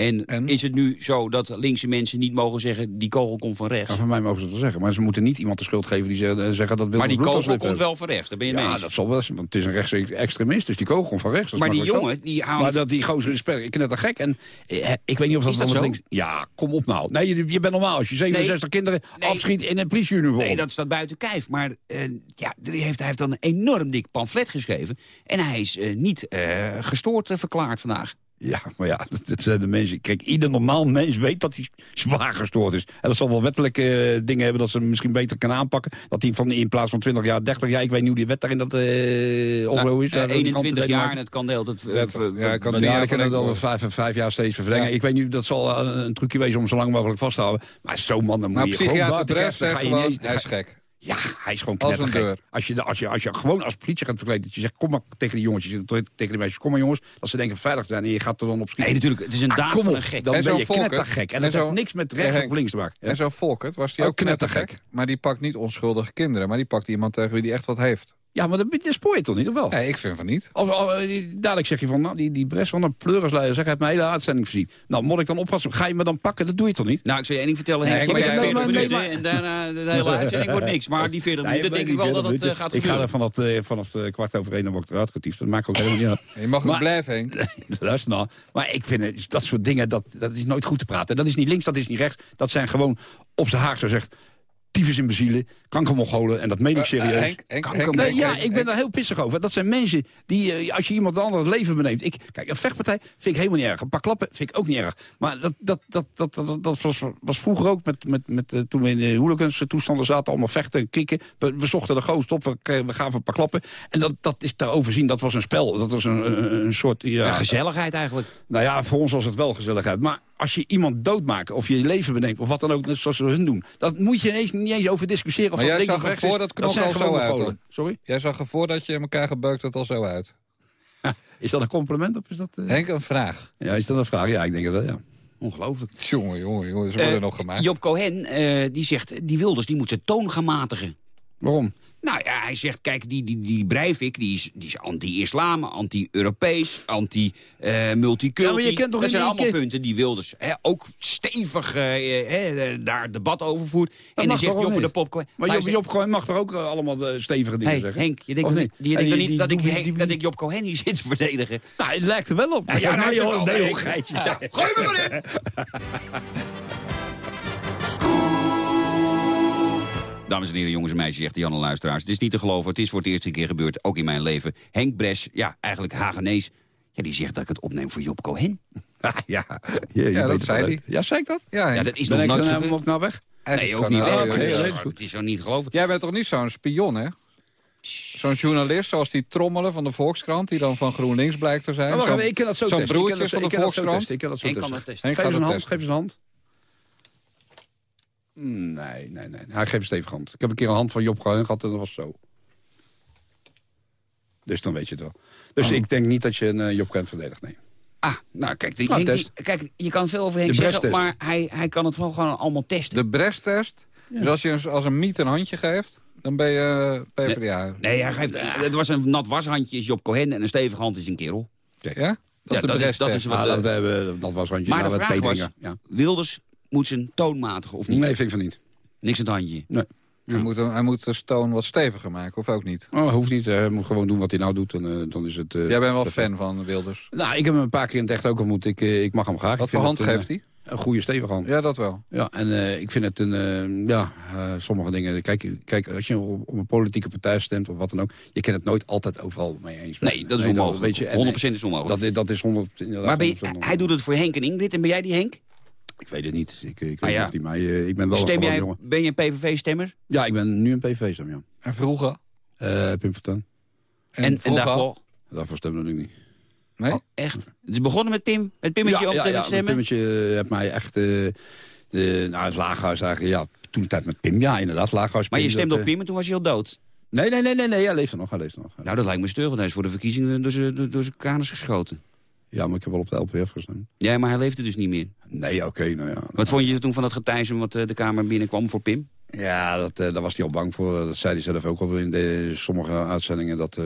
En, En? is het nu zo dat linkse mensen niet mogen zeggen... die kogel komt van rechts? Ja, van mij mogen ze het wel zeggen. Maar ze moeten niet iemand de schuld geven die zeggen, zeggen dat wil maar die kogel komt hebben. wel van rechts, daar ben je mee Ja, dat zal wel zijn, want het is een rechtse extremist, dus die kogel komt van rechts. maar die jongen, die haalt... Maar dat die gozer is sper- ik net gek. En eh, ik weet niet of dat, Is dat zo? links- Ja, kom op nou. Nee, je, je bent normaal als je 67 kinderen Nee. afschiet in een politieuniform. Nee, dat staat buiten kijf. Maar eh, ja, die heeft, hij heeft dan een enorm dik pamflet geschreven. En hij is eh, niet eh, gestoord eh, verklaard vandaag. Ja, maar ja, dat, zijn de mensen. Kijk, ieder normaal mens weet dat hij zwaar gestoord is. En dat zal wel wettelijke eh, dingen hebben dat ze hem misschien beter kan aanpakken. Dat hij van in plaats van 20 jaar, 30 jaar, ik weet niet hoe die wet daarin dat eh Oslo is. Nou, daar eh, die kant 21 te jaar en het kan de hele tijd... eh, Dat- ja, kan tien jaar dan wel worden. vijf, vijf jaar steeds verlengen. Ja. Ik weet niet, dat zal eh, een trucje wezen om zo lang mogelijk vast te houden. Maar zo'n man, dan moet Maar je gewoon psychiater buiten ga je niet eens- hij is gek. Ja, hij is gewoon Als een knettergek. deur. Als je, als, je, als je gewoon als politie gaat verkleden, dat je zegt, kom maar tegen die jongetjes, tegen die meisjes, kom maar jongens, dat ze denken veilig te zijn en je gaat er dan op schieten. Nee, natuurlijk. Het is een Ah, daad van een gek. dan En ben je Volkert- knettergek. En en dat heeft niks met rechts Henk, of links te maken. Ja. En zo'n Volkert was die ook, Ook knettergek. knettergek. Maar die pakt niet onschuldige kinderen. Maar die pakt iemand tegen wie die echt wat heeft. Ja, maar dat, dat spoor je toch niet, of wel? Nee, ik vind van niet. Als, als- die- dadelijk zeg je van, nou, die, die Bres van een pleurisleider, zeg, hij heeft mijn hele uitzending voorzien. Nou, moet ik dan oppassen? Ga je me dan pakken? Dat doe je toch niet? Nou, ik zal je één ding vertellen. Nee, Henk. maar ik jij- heb nee, 40 maar- minuten en daarna de hele uitzending wordt niks. Maar die 40 minuten denk ik wel dat het eh, gaat Ik ga gebeuren. er vanaf, vanaf de kwart over één dan word ik eruit getiefd. Dat maakt ook helemaal niet uit. Je mag ook Maar- blijven, Henk. *laughs* Luister nou. Maar ik vind dat soort dingen, dat, dat is nooit goed te praten. Dat is niet links, dat is niet rechts. Dat zijn gewoon, op zijn haak zo zegt, tyfus imbecielen, kankermongolen, en dat meen ik Eh, eh, serieus. Henk, Henk, Kanker- Henk, nee, Henk, ja, Henk, ik ben daar heel pissig over. Dat zijn mensen die, eh, als je iemand anders het leven beneemt... Ik, kijk, een vechtpartij vind ik helemaal niet erg. Een paar klappen vind ik ook niet erg. Maar dat, dat, dat, dat, dat, dat was, was vroeger ook, met, met, met, toen we in de hooligans toestanden zaten... allemaal vechten, kikken. We, we zochten de goos op, we, kregen- we gaven een paar klappen. En dat, dat is te overzien, dat was een spel. Dat was een, een, een soort... Ja, Ja, gezelligheid eigenlijk. nou ja, voor ons was het wel gezelligheid. Maar als je iemand doodmaakt of je je leven beneemt... of wat dan ook, net zoals ze hun doen... dat moet je ineens, niet eens over discussiëren. Of Maar dat jij zag er voor dat knok al zo uit. Sorry? Jij zag er voordat je elkaar gebeukt het al zo uit. Is dat een compliment of is dat... eh, Henk, een vraag. Ja, is dat een vraag? Ja, ik denk het wel, ja. Ongelooflijk. Jongen, jongen, jongen, ze worden Eh, nog gemaakt. Job Cohen, eh, die zegt, die Wilders die moet zijn toon gaan matigen. Waarom? Nou ja, hij zegt, kijk, die, die, die Breivik, die is, die is anti-islam, anti-Europees, anti-multiculti. Ja, maar je kent toch dat zijn allemaal keer- punten die Wilders hè, ook stevig eh, hè, eh, daar debat over voert. En dan zegt Job de. Maar Job, Cohen mag toch ook eh, allemaal de stevige dingen hey, zeggen? Henk, je denkt, niet? niet, je En denkt toch die- niet dat, die- ik, die- Henk- die- dat ik Job Cohen niet *laughs* zit te verdedigen? Nou, het lijkt er wel op. Ja, *laughs* ja, nee, wel, nee, nee. geitje. Ja. Gooi me maar in! *laughs* Dames en heren, jongens en meisjes, zegt Janne Luisteraars. Het is niet te geloven, het is voor het eerste keer gebeurd, ook in mijn leven. Henk Bres, ja, eigenlijk Hagenees, ja, die zegt dat ik het opneem voor Job Cohen. *laughs* ja, je, je Ja, dat zei hij. Ja, zei ik dat? Ja. Ja, dat is Ben nog ik nooit dan gebeurd. helemaal nou weg? Nee, hoeft gewoon, niet. eh, weg, oh, het is- nee, is goed. Het is zo niet geloven. Jij bent toch niet zo'n spion, hè? Zo'n journalist zoals die trommelen van de Volkskrant... die dan van GroenLinks blijkt te zijn. Wacht ik ken dat zo Zo'n broertje van de Volkskrant. testen. Ik ken dat zo testen. Geef eens een hand, testen. geef eens een hand. Nee, nee, nee. Hij geeft een stevige hand. Ik heb een keer een hand van Job Cohen gehad en dat was zo. Dus dan weet je het wel. Dus Oh. ik denk niet dat je een eh, Job Cohen verdedigt, nee. Ah, nou kijk, die, Nou, Henk, die- test. kijk, je kan veel over Henk De zeggen, maar hij, hij kan het wel gewoon allemaal testen. De Brest-test. Dus als je als een miet een handje geeft... dan ben je eh, PvdA. Nee, hij geeft, het was een nat washandje is Job Cohen en een stevige hand is een kerel. Ja? Dat Ja, is de dat is- dat is wat- Ah, dat, hebben, dat was handje. Maar de nou, wat vraag was, Ja. Wilders moet zijn toon matigen of niet? Nee, vind ik van niet. Niks aan het handje. Nee. Hij, moet, een- hij moet de stoon wat steviger maken, of ook niet? Oh, hoeft niet. Hij moet gewoon doen wat hij nou doet. En eh, dan is het... eh, Jij bent wel fan van Wilders. Nou, ik heb hem een paar keer in het echt ook ontmoet. Ik, eh, ik mag hem graag. Wat Ik voor hand het geeft een, hij? Een goede stevige hand. Ja, dat wel. Ja, en ik vind het een, ja, sommige dingen, kijk, kijk, als je op, een politieke partij stemt of wat dan ook, je kan het nooit altijd overal mee eens. Nee, dat is onmogelijk. weet je, en, 100% is onmogelijk. Dat, dat is 100, inderdaad Maar ben je- 100% onmogelijk. hij doet het voor Henk en Ingrid en ben jij die Henk? Ik weet het niet. Ik, ik weet Ah, ja. niet of die mij, eh, ik ben wel een Stem jij, jongen. ben je een PVV-stemmer? Ja, ik ben nu een PV-stem, ja. En vroeger? Eh Pim Fortuyn. En, en, vroeger? daarvoor? Daarvoor stemde ik niet. Nee? Oh, echt? Het is begonnen met Pim? Met Pimmetje ja, op ja, te ja, stemmen? Pimmetje eh, heeft mij echt, eh, de, nou, het laaghuis eigenlijk, ja, toen de tijd met Pim, ja, inderdaad, laaghuis. Maar je stemde dat, op Pim en toen was hij al dood. Nee, nee, nee, nee, nee, hij leeft er nog, hij leeft er nog. Nou, dat lijkt me want hij is voor de verkiezingen door zijn, door, door zijn kanus geschoten. Ja, maar ik heb wel op de LPF gestemd. Ja, maar hij leefde dus niet meer. Nee, oké, nou ja. Wat vond je toen van dat getijzen wat eh, de Kamer binnenkwam voor Pim? Ja, dat, eh, daar was hij al bang voor. Dat zei hij zelf ook al in de, sommige uitzendingen. Dat, eh,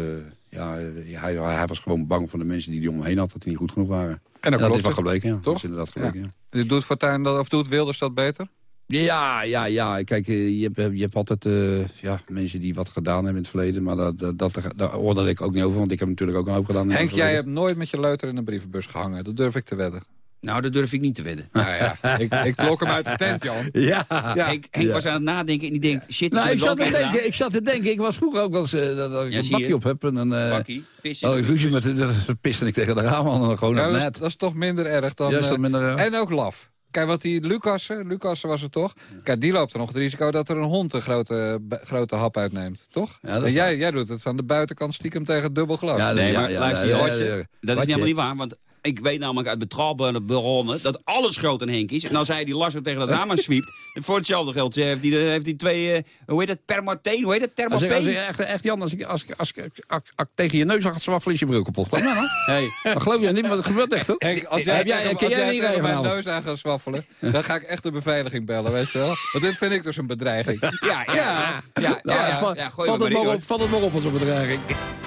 ja, hij, hij was gewoon bang voor de mensen die hij om hem heen had, dat die niet goed genoeg waren. En dat is wel gebleken, ja. Toch? Dat is inderdaad gebleken, ja. Doet Fortuyn dat, of doet Wilders dat beter? Ja, ja, ja. Kijk, eh, je hebt, je hebt altijd eh, ja, mensen die wat gedaan hebben in het verleden. Maar dat, dat, dat, daar oordeel ik ook niet over, want ik heb natuurlijk ook een hoop gedaan. in het Henk, jij hebt nooit met je leuter in een brievenbus gehangen. Dat durf ik te wedden. Nou, dat durf ik niet te wedden. Nou ja, ik, ik klok hem uit de tent, Jan. *laughs* Ja. Ja. Henk, Henk Ja. was aan het nadenken en die denkt, shit, Nou, ik ik zat, te denken, ik zat te denken, ik was vroeger ook wel eens eh, dat, dat ik Ja, een bakje je. op heb. En dan eh Bakkie, pissen. oh, ik ruzie met *laughs* dat piste ik tegen de raam aan en dan gewoon Ja, dat, is, net. dat is toch minder erg dan... Ja, is dat minder, En ook laf. Kijk, wat die Lucassen, Lucassen was het toch? Kijk, die loopt er nog het risico dat er een hond een grote, grote hap uitneemt, toch? Ja, en jij, jij doet het van de buitenkant stiekem tegen het dubbel glas. Ja, Nee, ja, maar ja, luister, ja, joh, ja, Otje, ja. dat is helemaal niet waar, want ik weet namelijk uit betrouwbare bronnen dat alles groot en Henk is. En als hij die lasser tegen dat raam aan *laughs* zwiept, voor hetzelfde geld heeft hij, heeft hij twee, eh, hoe heet het, permateen, hoe heet het, Als ik, als ik, thermopeen? echt, echt Jan, als ik, als, ik- als, ik- als, ik- als ik tegen je neus had zwaffelen, is je bril kapot. Geloof je nou? Hey, Dat geloof je niet, maar dat gebeurt echt hoor. Henk, als jij, Heb jij- als jij jij niet tegen mijn vanavond? neus aan gaat zwaffelen, dan ga ik echt de beveiliging bellen, weet je wel? Want dit vind ik dus een bedreiging. *laughs* ja, ja, ja, ja, Nou, ja, vat, ja, gooi vat, het maar op, vat het maar op als een bedreiging.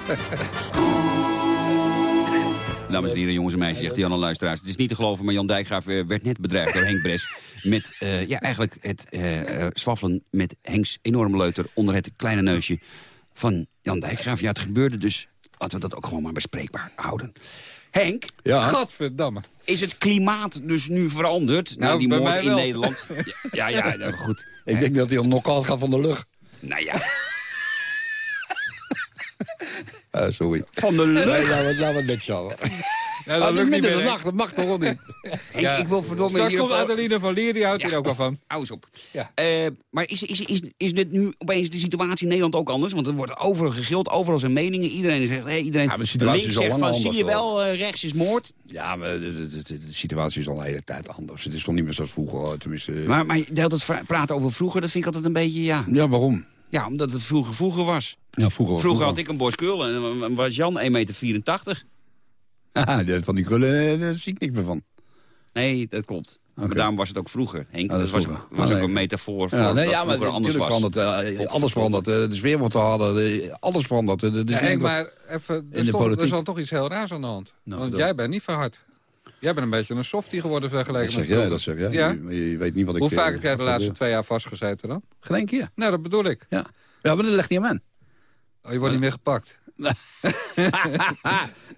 *laughs* Dames en heren, jongens en meisjes, zegt Jan en luisteraars. Het is niet te geloven, maar Jan Dijkgraaf eh, werd net bedreigd door Henk Bres. Met eh, ja, eigenlijk het eh eh, zwaffelen met Henks enorme leuter onder het kleine neusje van Jan Dijkgraaf. Ja, het gebeurde dus. Laten we dat ook gewoon maar bespreekbaar houden. Henk, Ja. Gadverdamme. is het klimaat dus nu veranderd? Nou, die moord in wel. Nederland. Ja, ja, ja nou, goed. Ik denk dat hij al knock-out gaat van de lucht. Nou ja, Eh, *laughs* sorry. van de lucht. Nee, laten we, laten we niks houden. *laughs* Ja, Ah, dat lukt niet meer. de nacht, dat mag toch wel niet? Ja. ik wil verdomme Straks komt op- Adeline van Leer, die houdt hier ook wel van. Hou eens op. Ja. Eh, maar is, is, is, is dit nu opeens de situatie in Nederland ook anders? Want er wordt overal gegild, overal zijn meningen. Iedereen zegt, hey, iedereen Ja, maar de situatie links is al zegt van, zie anders, je wel, eh, rechts is moord. Ja, maar de, de, de, de situatie is al een hele tijd anders. Het is toch niet meer zoals vroeger, tenminste. Maar, maar de hele tijd praten over vroeger, dat vind ik altijd een beetje, ja... Ja, waarom? Ja, omdat het vroeger vroeger was. Ja, vroeger Vroeger had ik een borstkrul en dan was Jan 1,84 meter. Haha, *laughs* van die krullen eh, daar zie ik niks meer van. Nee, dat klopt. Maar daarom was het ook vroeger, Henk. Ah, dat was, vroeger. was Ah, ook een metafoor voor Ja, dat nee, ja, maar anders natuurlijk was. verandert. eh, alles verandert. eh, de sfeer wordt te harder. eh, alles verandert. eh, dus Ja, Henk, maar even, er, de is toch, er politiek. is dan toch iets heel raars aan de hand. Nou, Want dat- jij bent niet verhard. Jij bent een beetje een softie geworden vergeleken Dat met jij, dat zeg jij. Ja? Je, je weet niet wat ik... Hoe vaak eh, heb jij de laatste twee jaar vastgezeten dan? Geen keer. Nou, dat bedoel ik. Ja. ja, maar dat legt niet aan men. Oh, je wordt niet meer gepakt. *laughs*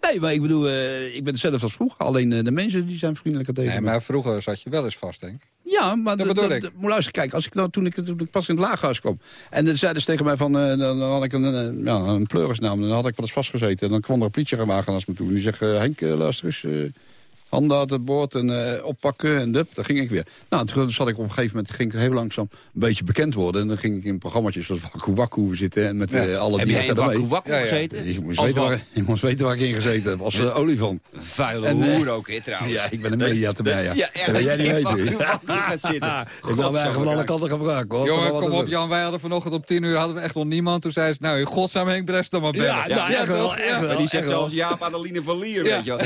nee, maar ik bedoel, eh, ik ben hetzelfde als vroeger. Alleen eh, de mensen die zijn vriendelijker tegen Nee, me. maar vroeger zat je wel eens vast, denk ik. Ja, maar Dat bedoel ik. moet luisteren, kijk, als ik nou, toen, ik, toen ik pas in het laaghuis kwam... en dan zeiden ze tegen mij van, dan, dan had ik een, ja, een pleurisnaam... dan had ik wel eens vastgezeten. En dan kwam er een politiewagen naast me toe. En die zegt, Henk, luister eens... handen uit het boord en eh, oppakken en dup, daar ging ik weer. Nou, toen zat ik op een gegeven moment, ging ik heel langzaam een beetje bekend worden. En dan ging ik in programma's zoals Wakku Wakku zitten en met Ja. eh, alle Heb jij dieren in erbij. Wakku Wakku Ja, ja. gezeten? Je moest, weten waar, je moest weten waar ik in gezeten heb, als eh, olifant. Vuile En, hoer ook, hè, trouwens. Ja, ik ben een media erbij, ja. Ja, ja, dat wil jij niet in weten. *laughs* Ik wil mij van alle kanten gebruiken, hoor. Jongen, kom op. Jan, wij hadden vanochtend om tien uur hadden we echt nog niemand. Toen zei ze, nou in godsnaam Henk Brest dan maar bellen. Ja, nou, echt wel, echt Ja. wel. Die zegt zelfs Jaap Adeline van Lier, Ja. weet je wel.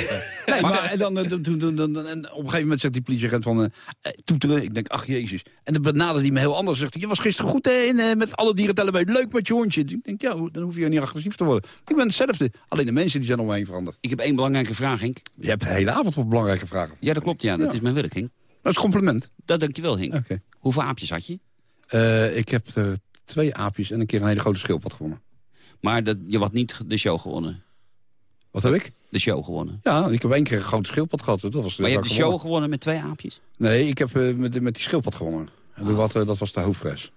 Nee, maar en dan, toen- toen- toen- toen- en op een gegeven moment zegt die politieagent van... eh, eh, toeteren, ik denk, ach jezus. En dan benaderde hij me heel anders. Zegt hij, je was gisteren goed in, eh, met alle dieren tellen mee. Leuk met je hondje. Ik denk, ja, dan hoef je niet agressief te worden. Ik ben hetzelfde. Alleen de mensen die zijn om me heen veranderd. Ik heb één belangrijke vraag, Henk. Je hebt de hele avond voor belangrijke vragen. Ja, dat klopt, ja. Dat Ja. is mijn werk, Henk. Dat is een compliment. Dat dankjewel, Henk. Oké. Hoeveel aapjes had je? Ik heb er twee aapjes en een keer een hele grote schildpad gewonnen. Maar dat, je had niet de show gewonnen. Wat heb ik? De show gewonnen. Ja, ik heb één keer een grote schildpad gehad. Dat was Maar je hebt de show gewonnen. met twee aapjes? Nee, ik heb eh, met, met die schildpad gewonnen. En dat, wat, eh, dat was de hoofdprijs.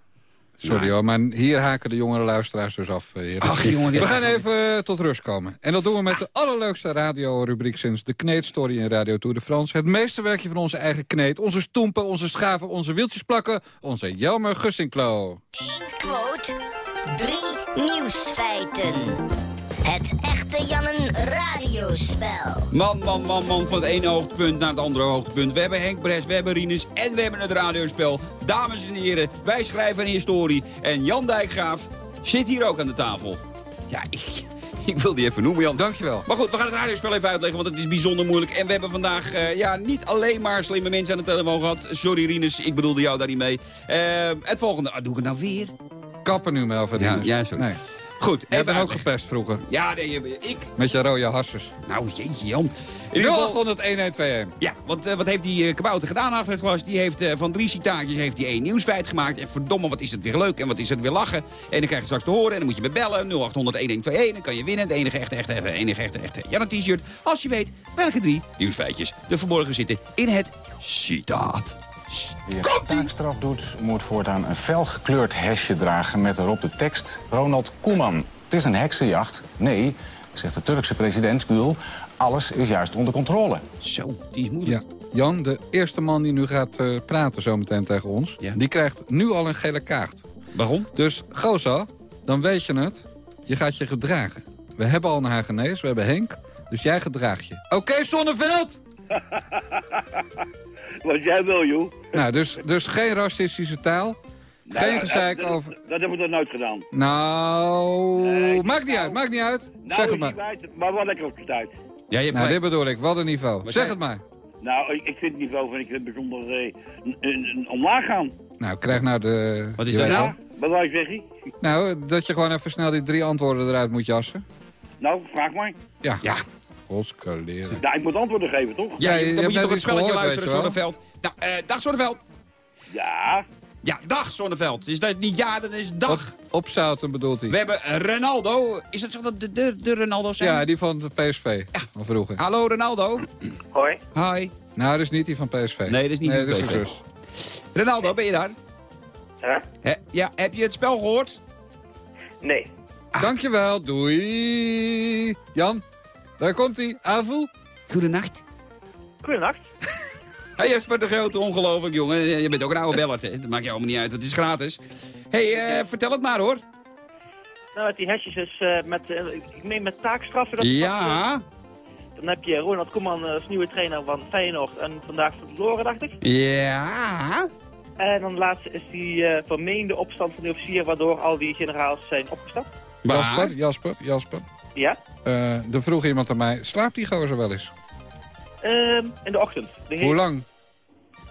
Sorry hoor, maar hier haken de jongere luisteraars dus af. eh, heren. Ach, jongen, we gaan even tot rust komen. En dat doen we met de allerleukste radiorubriek sinds de Kneedstory in Radio Tour de France. Het meesterwerkje van onze eigen kneed. Onze stoempen, onze schaven, onze wieltjes plakken. Onze Jelmer Gussinklo. Quote, drie nieuwsfeiten. Het echte Jannen radiospel. Man, man, man, man, van het ene hoogtepunt naar het andere hoogtepunt. We hebben Henk Bres, we hebben Rinus en we hebben het radiospel. Dames en heren, wij schrijven een historie. En Jan Dijkgraaf zit hier ook aan de tafel. Ja, ik, *laughs* ik wil die even noemen, Jan. Dankjewel. Maar goed, we gaan het radiospel even uitleggen, want het is bijzonder moeilijk. En we hebben vandaag eh, ja, niet alleen maar slimme mensen aan de telefoon gehad. Sorry, Rinus, ik bedoelde jou daar niet mee. Eh, het volgende, ah, doe ik het nou weer? Kappen nu, Melvin. Ja, ja, sorry. Nee. Goed, even bent ook gepest vroeger. Ja, nee, ik. Met je rode hassers. Nou, jeetje, Jan. In ieder geval- 0800 1121. Ja, want eh, wat heeft die uh, kabouter gedaan achter het? Die heeft eh, van drie citaatjes heeft hij één nieuwsfeit gemaakt. En verdomme, wat is het weer leuk en wat is het weer lachen. En dan krijg je straks te horen en dan moet je me bellen. 0800 1121, dan kan je winnen. De enige echte, echte, echte, enige echte, echte Jan t-shirt. Als je weet welke drie nieuwsfeitjes er verborgen zitten in het citaat. Wie een taakstraf doet, moet voortaan een felgekleurd hesje dragen met erop de tekst Ronald Koeman. Het is een heksenjacht. Nee, zegt de Turkse president Gül, alles is juist onder controle. Zo, die is moeilijk. Ja. Jan, de eerste man die nu gaat eh, praten zometeen tegen ons... die krijgt nu al een gele kaart. Waarom? Dus, Goza, dan weet je het. Je gaat je gedragen. We hebben al een Hagenees, we hebben Henk. Dus jij gedraagt je. Oké, Zonneveld! *laughs* Wat jij wil, joh. Nou, dus, dus geen racistische taal. Nou, geen ja, gezeik dat, over... Dat, dat heb ik nog nooit gedaan. Nou, maakt niet uit, maakt niet uit. Nou, zeg het maar. wijd, maar wat lekker op de tijd. Ja, je Nou, dit bedoel ik. Wat een niveau. Maar zeg het maar. Nou, ik, ik vind het niveau van ik vind bijzonder eh, omlaag gaan. Nou, krijg nou de... Wat is je dat nou? Wat wou je zeggen? Nou, dat je gewoon even snel die drie antwoorden eruit moet jassen. Nou, vraag maar. Ja. Ja. Godskaleren. Nou, ik moet antwoorden geven, toch? Ja, je- dan je moet je hebt toch net het iets spelletje gehoord, luisteren, weet je wel. Zonneveld. Nou, eh, dag Zonneveld. Ja. Ja, dag Zonneveld. Is dat niet ja, dan is het dag. Opzouten bedoelt hij. We hebben Ronaldo. Is dat zo dat de, de, de Ronaldo zijn? Ja, die van de PSV. Van vroeger. Hallo Ronaldo. Hoi. Hi. Nou, dat is niet die van PSV. Nee, dat is niet nee, die dat van is PSV. zijn zus. Ronaldo, ben je daar? Hè? Hè? Ja, heb je het spel gehoord? Nee. Dankjewel, doei. Jan, daar komt hij. Avu. Goedenacht. Goedenacht. Hey Jesper de Grote, ongelooflijk jongen. Je bent ook een oude bellert, hè? Dat maakt je allemaal niet uit, want het is gratis. hey, eh, vertel het maar hoor. Nou, met die hesjes is eh, met, eh, ik meen met taakstraffen. Dat Ja. Dan heb je Ronald Koeman als nieuwe trainer van Feyenoord en vandaag verloren, dacht ik. Ja. En dan laatste is die eh, vermeende opstand van de officier, waardoor al die generaals zijn opgestapt. Jasper, Jasper, Jasper. Ja. Eh, er vroeg iemand aan mij, slaapt die gozer wel eens? Ehm, in de ochtend. De hele- Hoe lang?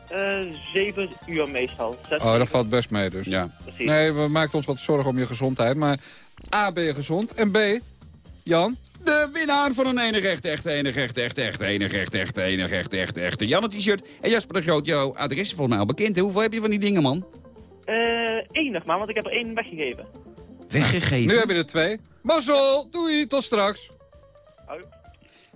Eh, zeven uur meestal. Zes, Oh, dat valt best mee dus. Ja. Precies. Nee, we maken ons wat zorgen om je gezondheid. Maar A, ben je gezond? En B, Jan? De winnaar van een enige echte, echte, enige echte, echte, echte, enige echte, echte, enige echte, echte, echte Janne t-shirt. En Jasper de Groot, jouw adres is volgens mij al bekend. hè? Hoeveel heb je van die dingen, man? Eh, nog maar, want ik heb er één weggegeven. Weggegeven? Nu heb je er twee. Mazzel, doei, tot straks.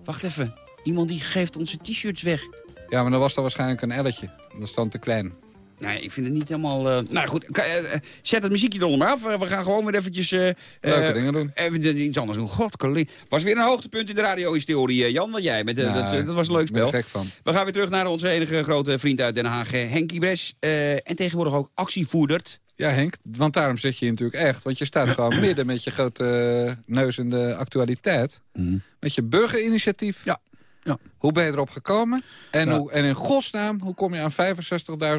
Wacht even. Iemand die geeft onze t-shirts weg. Ja, maar dan was dat waarschijnlijk een elletje. Dat is dan te klein. Nee, ik vind het niet helemaal... eh, Nou goed, eh, eh, zet het muziekje eronder maar af. We- We gaan gewoon weer eventjes... eh, Leuke dingen doen. Even iets anders doen. God. Was weer een hoogtepunt in de radiohistorie, eh, Jan. Wat jij met, dat, dat was een leuk ik ben spel. er gek van. We gaan weer terug naar onze enige grote vriend uit Den Haag, Henk Ibres. eh, en tegenwoordig ook actievoerdert. Ja, Henk, want daarom zit je hier natuurlijk echt. Want je staat gewoon *clears throat* midden met je grote eh, neus in de actualiteit. Met je burgerinitiatief. Ja. ja. Hoe ben je erop gekomen? En, Ja. hoe, en in godsnaam, hoe kom je aan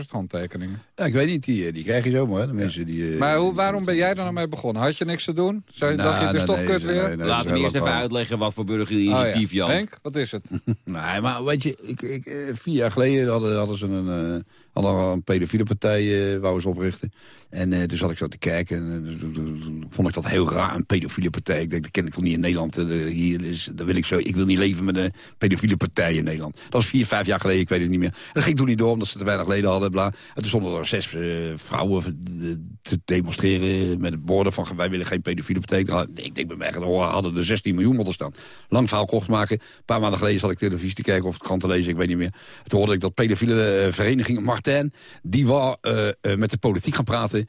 65.000 handtekeningen? Ja, ik weet niet, die, eh, die krijg je zomaar. hè, De mensen die, eh, Maar hoe, waarom ben jij er nou mee begonnen? Had je niks te doen? Zou je, Nou, dacht je, is toch nee, kut nee, weer? nee, nee, Laten we eerst even uitleggen wat voor burgerinitiatief, Oh ja. Jan. Henk, wat is het? *laughs* Nee, maar weet je, ik, ik, vier jaar geleden hadden, hadden ze een, eh, hadden we een pedofiele partij, eh wou ze oprichten. En eh, toen zat ik zo te kijken en toen vond ik dat heel raar, een pedofiele partij. Ik denk, dat ken ik toch niet in Nederland. eh, hier is, dat wil ik zo, ik wil niet leven met een pedofiele partij in Nederland. Dat was vier, vijf jaar geleden, ik weet het niet meer. Dat ging toen niet door, omdat ze te weinig leden hadden. Bla. En toen stonden er zes vrouwen te demonstreren met borden van wij willen geen pedofiele partij. Nou, ik denk bij mij, hadden er 16 miljoen moeten staan. Lang verhaal kort maken. Een paar maanden geleden zat ik televisie te kijken of de krant te lezen, ik weet niet meer. Toen hoorde ik dat pedofiele vereniging Martin, die eh, met de politiek gaan praten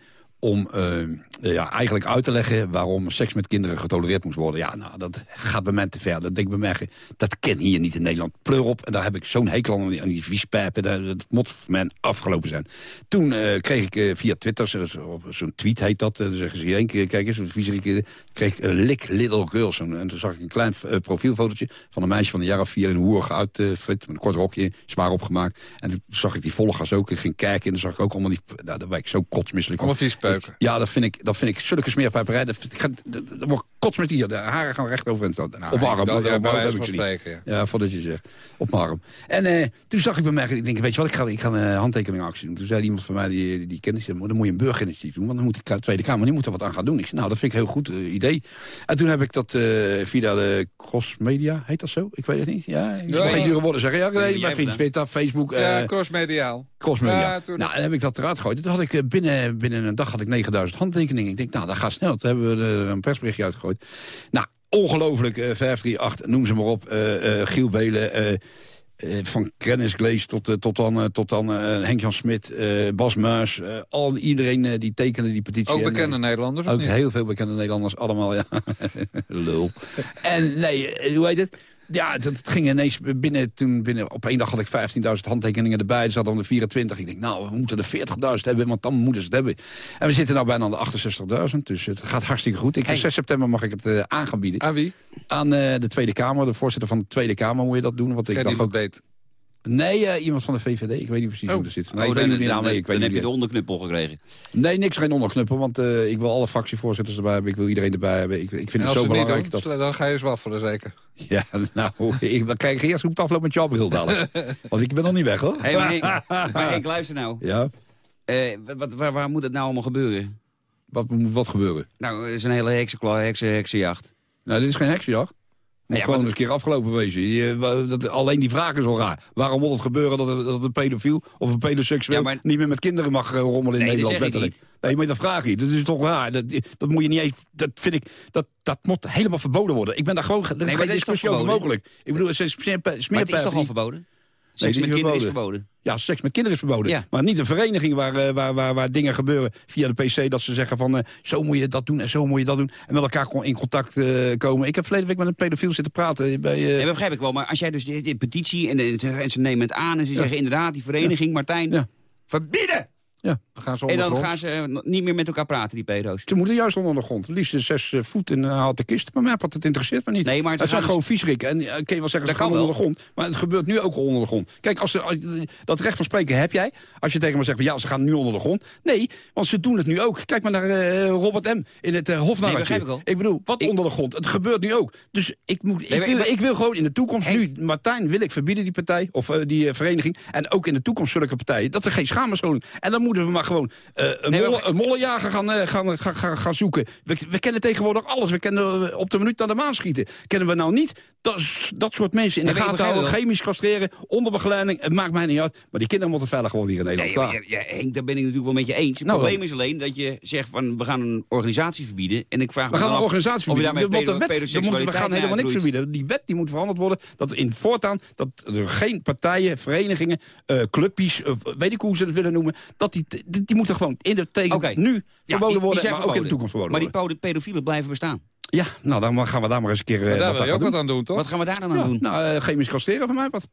om eh, ja, eigenlijk uit te leggen waarom seks met kinderen getolereerd moest worden. Ja, nou, dat gaat bij mij te ver. Dat denk ik bij mij, dat ken hier niet in Nederland. Pleur op, en daar heb ik zo'n hekel aan, die- aan die viespijpen. Dat, dat moet mij afgelopen zijn. Toen eh, kreeg ik eh, via Twitter, zo- zo- zo'n tweet heet dat, dan zeggen ze, één keer, kijk eens, zo'n viezerik, kreeg ik een lick little girls. En, en toen zag ik een klein profielfotootje van een meisje van een jaar of vier in een hoer uitfrit, met een kort rokje, zwaar opgemaakt. En toen zag ik die volgers ook, ik ging kijken en dan zag ik ook allemaal die, nou, daar werd ik zo kotsmisselijk van. Ja, dat vind ik, dat vind ik zulke smeerpijperij. Dat, vind ik- ga- dat, dat wordt kots met hier. De haren gaan recht over en zo. op mijn arm. Nou, dat- op ja, bij arm heb ik ze niet. spreken, Ja, voordat je zegt. Op mijn arm. En eh, toen zag ik bij mij, ik denk, weet je wat, ik ga, ik ga een handtekeningactie doen. Toen zei iemand van mij, die, die, die "Maar dan moet je een burgerinitiatief doen. Want dan moet de Tweede Kamer, die moet er wat aan gaan doen. Ik zei, nou, dat vind ik een heel goed eh, idee. En toen heb ik dat eh, via de Cross Media, heet dat zo? Ik weet het niet. Ja, ik wil Ja. geen dure woorden zeggen. Ja, nee, bij hebt Twitter, Facebook. ja, eh, crossmediaal. Crossmedia. Ja, nou, en heb ik dat eruit gegooid. Toen had ik eh, binnen, binnen een dag had ik 9000 handtekeningen. Ik denk, nou, dat gaat snel. Toen hebben we er een persberichtje uitgegooid. Nou, ongelooflijk. eh 538, noem ze maar op. eh, eh, Giel Belen, van Krennis Glees tot, tot dan, tot dan Henk-Jan Smit, Bas Muis. al, iedereen die tekende die petitie. Ook En, bekende Nederlanders, Ook heel veel bekende Nederlanders, allemaal, ja. *laughs* Lul. en nee, hoe heet het? Ja, dat ging ineens binnen, toen binnen, op één dag had ik 15.000 handtekeningen erbij. Er zaten er 24. Ik denk, nou, we moeten er 40.000 hebben, want dan moeten ze het hebben. En we zitten nou bijna aan de 68.000, dus het gaat hartstikke goed. Ik, 6 september mag ik het eh, aan gaan bieden. Aan wie? Aan eh, de Tweede Kamer, de voorzitter van de Tweede Kamer moet je dat doen. Want ik dacht ook. Nee, eh, iemand van de VVD. Ik weet niet precies hoe dat zit. Nee, Oh, ik weet dan, niet naam. Ik weet dan heb je de onderknuppel gekregen. Nee, niks geen onderknuppel, want eh, ik wil alle fractievoorzitters erbij hebben. Ik wil iedereen erbij hebben. Ik, ik vind het zo het belangrijk doen, dat... dan ga je zwaffelen zeker. *laughs* Ja, nou, *laughs* ik, dan krijg ik eerst hoe het afloopt met jouw bril dadelijk. *laughs* Want ik ben nog niet weg, hoor. Hé, maar Henk, luister nou. Ja, Eh, wat, waar, waar moet het nou allemaal gebeuren? wat moet wat gebeuren? Nou, er is een hele heksen, heksenjacht. Nou, dit is geen heksenjacht. Moet Ja, gewoon eens een keer afgelopen wezen. Je, wa- dat, alleen die vraag is al raar. Waarom moet het gebeuren dat, een- dat een pedofiel of een pedoseksueel... Ja, maar- niet meer met kinderen mag eh, rommelen in Nee, Nederland? letterlijk? Nee, maar dat vraag je. Dat is toch raar. Dat, dat moet je niet even... Dat vind ik... Dat, dat moet helemaal verboden worden. Ik ben daar gewoon... Maar geen dat is toch discussie over mogelijk. Ik bedoel. Maar het is toch al verboden? Seks met kinderen is verboden. Ja, seks met kinderen is verboden. Ja. Maar niet een vereniging waar, eh, waar, waar, waar dingen gebeuren via de pc... dat ze zeggen van, eh, zo moet je dat doen en zo moet je dat doen. En met elkaar gewoon in contact eh, komen. Ik heb verleden week met een pedofiel zitten praten. Bij, Nee, dat begrijp ik wel. Maar als jij dus die, die petitie en, en ze nemen het aan en ze zeggen inderdaad, die vereniging, Martijn, verbieden! Ja. Dan gaan ze En dan gaan ze eh, niet meer met elkaar praten, die pedo's. Ze moeten juist onder de grond. Liefst zes eh, voet in uh, de kist. Maar mij wat het interesseert me niet. Nee, maar het zijn gewoon viesrikken. En uh, kun je wel zeggen, Dat ze gaan onder de grond. Maar het gebeurt nu ook al onder de grond. Kijk, als ze, dat recht van spreken heb jij. Als je tegen me zegt, van, ja, ze gaan nu onder de grond. Nee, want ze doen het nu ook. Kijk maar naar eh, Robert M. in het uh, Hofnarretje. ik ik bedoel, wat onder de grond? Het gebeurt nu ook. Dus ik, moet, ik, Nee, wil, maar- ik wil gewoon in de toekomst nu... Martijn wil ik verbieden, die partij. Of eh, die eh, vereniging. En ook in de toekomst zulke partijen. Dat er geen schaamscholing. En dan moeten we maar gewoon eh, een, Nee, molle- een mollenjager gaan, eh, gaan, gaan, gaan, gaan zoeken. We, we kennen tegenwoordig alles. We kennen eh, op de minuut naar de maan schieten. Kennen we nou niet dat, dat soort mensen in de gaten houden. Chemisch castreren, onder begeleiding. Het maakt mij niet uit. Maar die kinderen moeten veilig worden hier in Nederland. Nee, Klaar. maar, ja, ja, Henk, daar ben ik natuurlijk wel met je eens. Het Nou, probleem wel. is alleen dat je zegt van we gaan een organisatie verbieden. En ik vraag me We gaan dan een af organisatie verbieden. de pedo- wet, moeten, we gaan helemaal niks verbieden. Die wet die moet veranderd worden. Dat in voortaan dat er geen partijen, verenigingen, eh clubjes, eh, weet ik hoe ze het willen noemen. Dat die, die, die moeten gewoon in de tegen nu Ja, verboden worden, maar ook in de toekomst verboden Maar die worden. pedofielen blijven bestaan. Ja, nou dan gaan we daar maar eens een keer. eh, Maar daar wat wil je ook gaan wat aan doen, toch? Wat gaan we daar dan aan Ja, doen? Nou, eh, chemisch castreren van mij wat.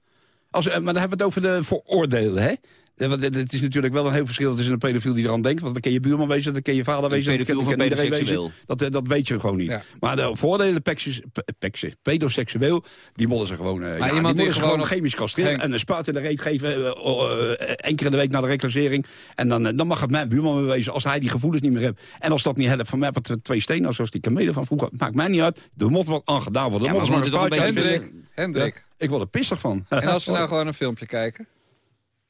Als, eh, maar dan hebben we het over de veroordelen, hè? Want Het het is natuurlijk wel een heel verschil tussen een pedofiel die eraan denkt. Want dan ken je buurman wezen, dan ken je vader wezen, dan ken, van iedereen wezen. Dat, eh, dat weet je gewoon niet. Ja. Maar de voordelen, pekjes, pe- peksen, pedoseksueel, die moeten ze gewoon, eh ja, die iemand die ze gewoon op- chemisch castreren. En een spuit in de reet geven, eh, één keer in de week na de reclassering. En dan, dan mag het mijn buurman wezen, als hij die gevoelens niet meer heeft. En als dat niet helpt, van mij we twee stenen, zoals die kamelen van vroeger. Maakt mij niet uit. Er moet wat aan gedaan worden. Ja, maar maar een. Hendrik, Hendrik. Ik word er pissig van. En als ze *laughs* nou gewoon een filmpje kijken?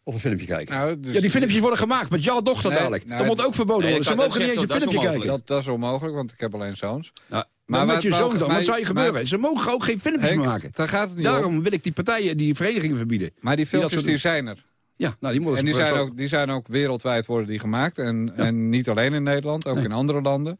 Of een filmpje kijken. Nou, dus- ja, die filmpjes worden gemaakt met jouw dochter Nee, dadelijk. nou, dat moet ook verboden nee, worden. Ze mogen niet eens een filmpje kijken. Dat, dat is onmogelijk, want ik heb alleen zoons. Nou, Maar maar met wat je zoon dan, wat zou je maar- gebeuren? Ze mogen ook geen filmpjes Henk, maken. daar gaat het niet om. Daarom wil ik die partijen, die verenigingen verbieden. Maar die filmpjes die zijn er. Ja, nou, die moeten En die zijn, ook, die zijn ook wereldwijd worden die gemaakt. En, en niet alleen in Nederland, ook Nee. in andere landen.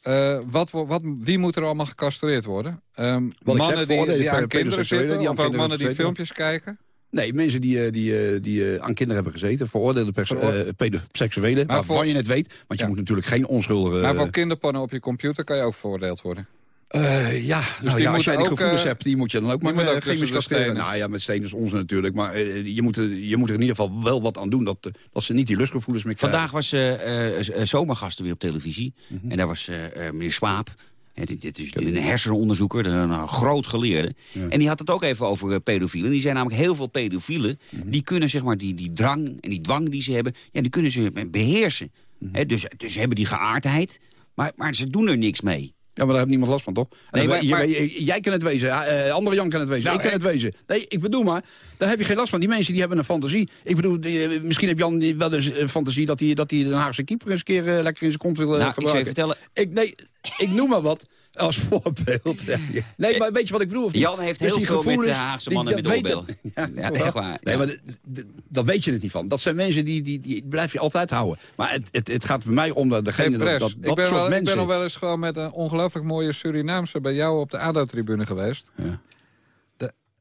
Eh, wat, wat, wie moet er allemaal gecastreerd worden? Ehm, zeg, mannen die, die aan kinderen zitten? of ook mannen die filmpjes kijken? Nee, mensen die, eh, die, eh, die eh, aan kinderen hebben gezeten. Veroordeelde eh, pedoseksuelen. Maar Waarvan voor- je het weet. Want je Ja. moet natuurlijk geen onschuldige... maar voor kinderporno op je computer kan je ook veroordeeld worden. Eh, ja, nou, die ja, als jij die ook, gevoelens hebt, die moet je dan ook maar ook tussen chemisch castreren. Nou ja, met stenen is ons natuurlijk. Maar je, moet er, je moet er in ieder geval wel wat aan doen. Dat, dat ze niet die lustgevoelens meer krijgen. Vandaag was zomergasten weer op televisie. Mhm. En daar was meneer Swaap. Het, het is een hersenonderzoeker, een, groot geleerde. En die had het ook even over eh, pedofielen. Die zijn namelijk heel veel pedofielen. Mhm. Die kunnen zeg maar die, die drang en die dwang die ze hebben... Ja, die kunnen ze beheersen. Mhm. Dus, dus ze hebben die geaardheid. Maar, maar ze doen er niks mee. Ja, maar daar heeft niemand last van, toch? Nee, En maar- je- maar- je- jij kan het wezen, eh, andere Jan kan het wezen, Nou, ik kan ik- het wezen. Nee, ik bedoel maar, daar heb je geen last van. Die mensen die hebben een fantasie. Ik bedoel, die, eh, misschien heb Jan wel eens een fantasie... dat hij dat hij de Haagse keeper eens een keer eh, lekker in zijn kont wil eh, Nou, ik gebruiken. vertellen... Ik, nee, ik noem maar wat. Als *laughs* voorbeeld. Nee, maar weet je wat ik bedoel? Of niet? Jan heeft Dus heel veel met de gevoelens, Haagse mannen met. Ja, echt waar, Nee, ja. maar dat weet je het niet van. Dat zijn mensen die, die, die blijf je altijd houden. Maar het, het, het gaat bij mij om dat degene Geen dat, dat, ik, dat ben soort wel, ik mensen... ben nog wel eens gewoon met een ongelooflijk mooie Surinaamse... bij jou op de ADO-tribune geweest. Ja.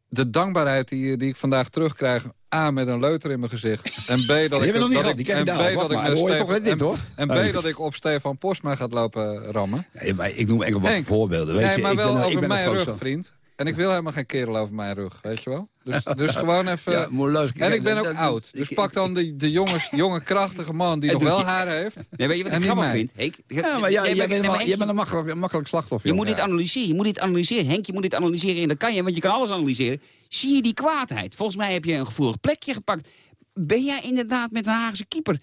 De, dankbaarheid die, die ik vandaag terugkrijg... A, met een leuter in mijn gezicht. En B, dat *laughs* ik, dat ik, en B, dat ik maar, Stefan- toch dit, en- hoor? En Nee. B, dat ik op Stefan Postma gaat lopen rammen. Nee, maar ik noem enkel maar Henk, voorbeelden. Weet nee, je, maar ik wel ben, ik over ben het mijn grootste- rug, vriend. En ik wil helemaal geen kerel over mijn rug, weet je wel? Dus, *laughs* dus gewoon even... Ja, luisteren. en ik ben ook Dat- oud. Dus ik- pak dan de, de jongens, jonge, krachtige man die nog wel je- haar heeft. Nee, weet je wat En ik niet grappig vind? Henk, Ja, maar jij, jij, bent- bent, nee, maar wel- Henk, jij bent een makkelijk, een makkelijk slachtoffer. Je moet dit analyseren. Je moet dit analyseren. Henk, je moet dit analyseren. En dat kan je, want je kan alles analyseren. Zie je die kwaadheid? Volgens mij heb je een gevoelig plekje gepakt. Ben jij inderdaad met een Haagse keeper?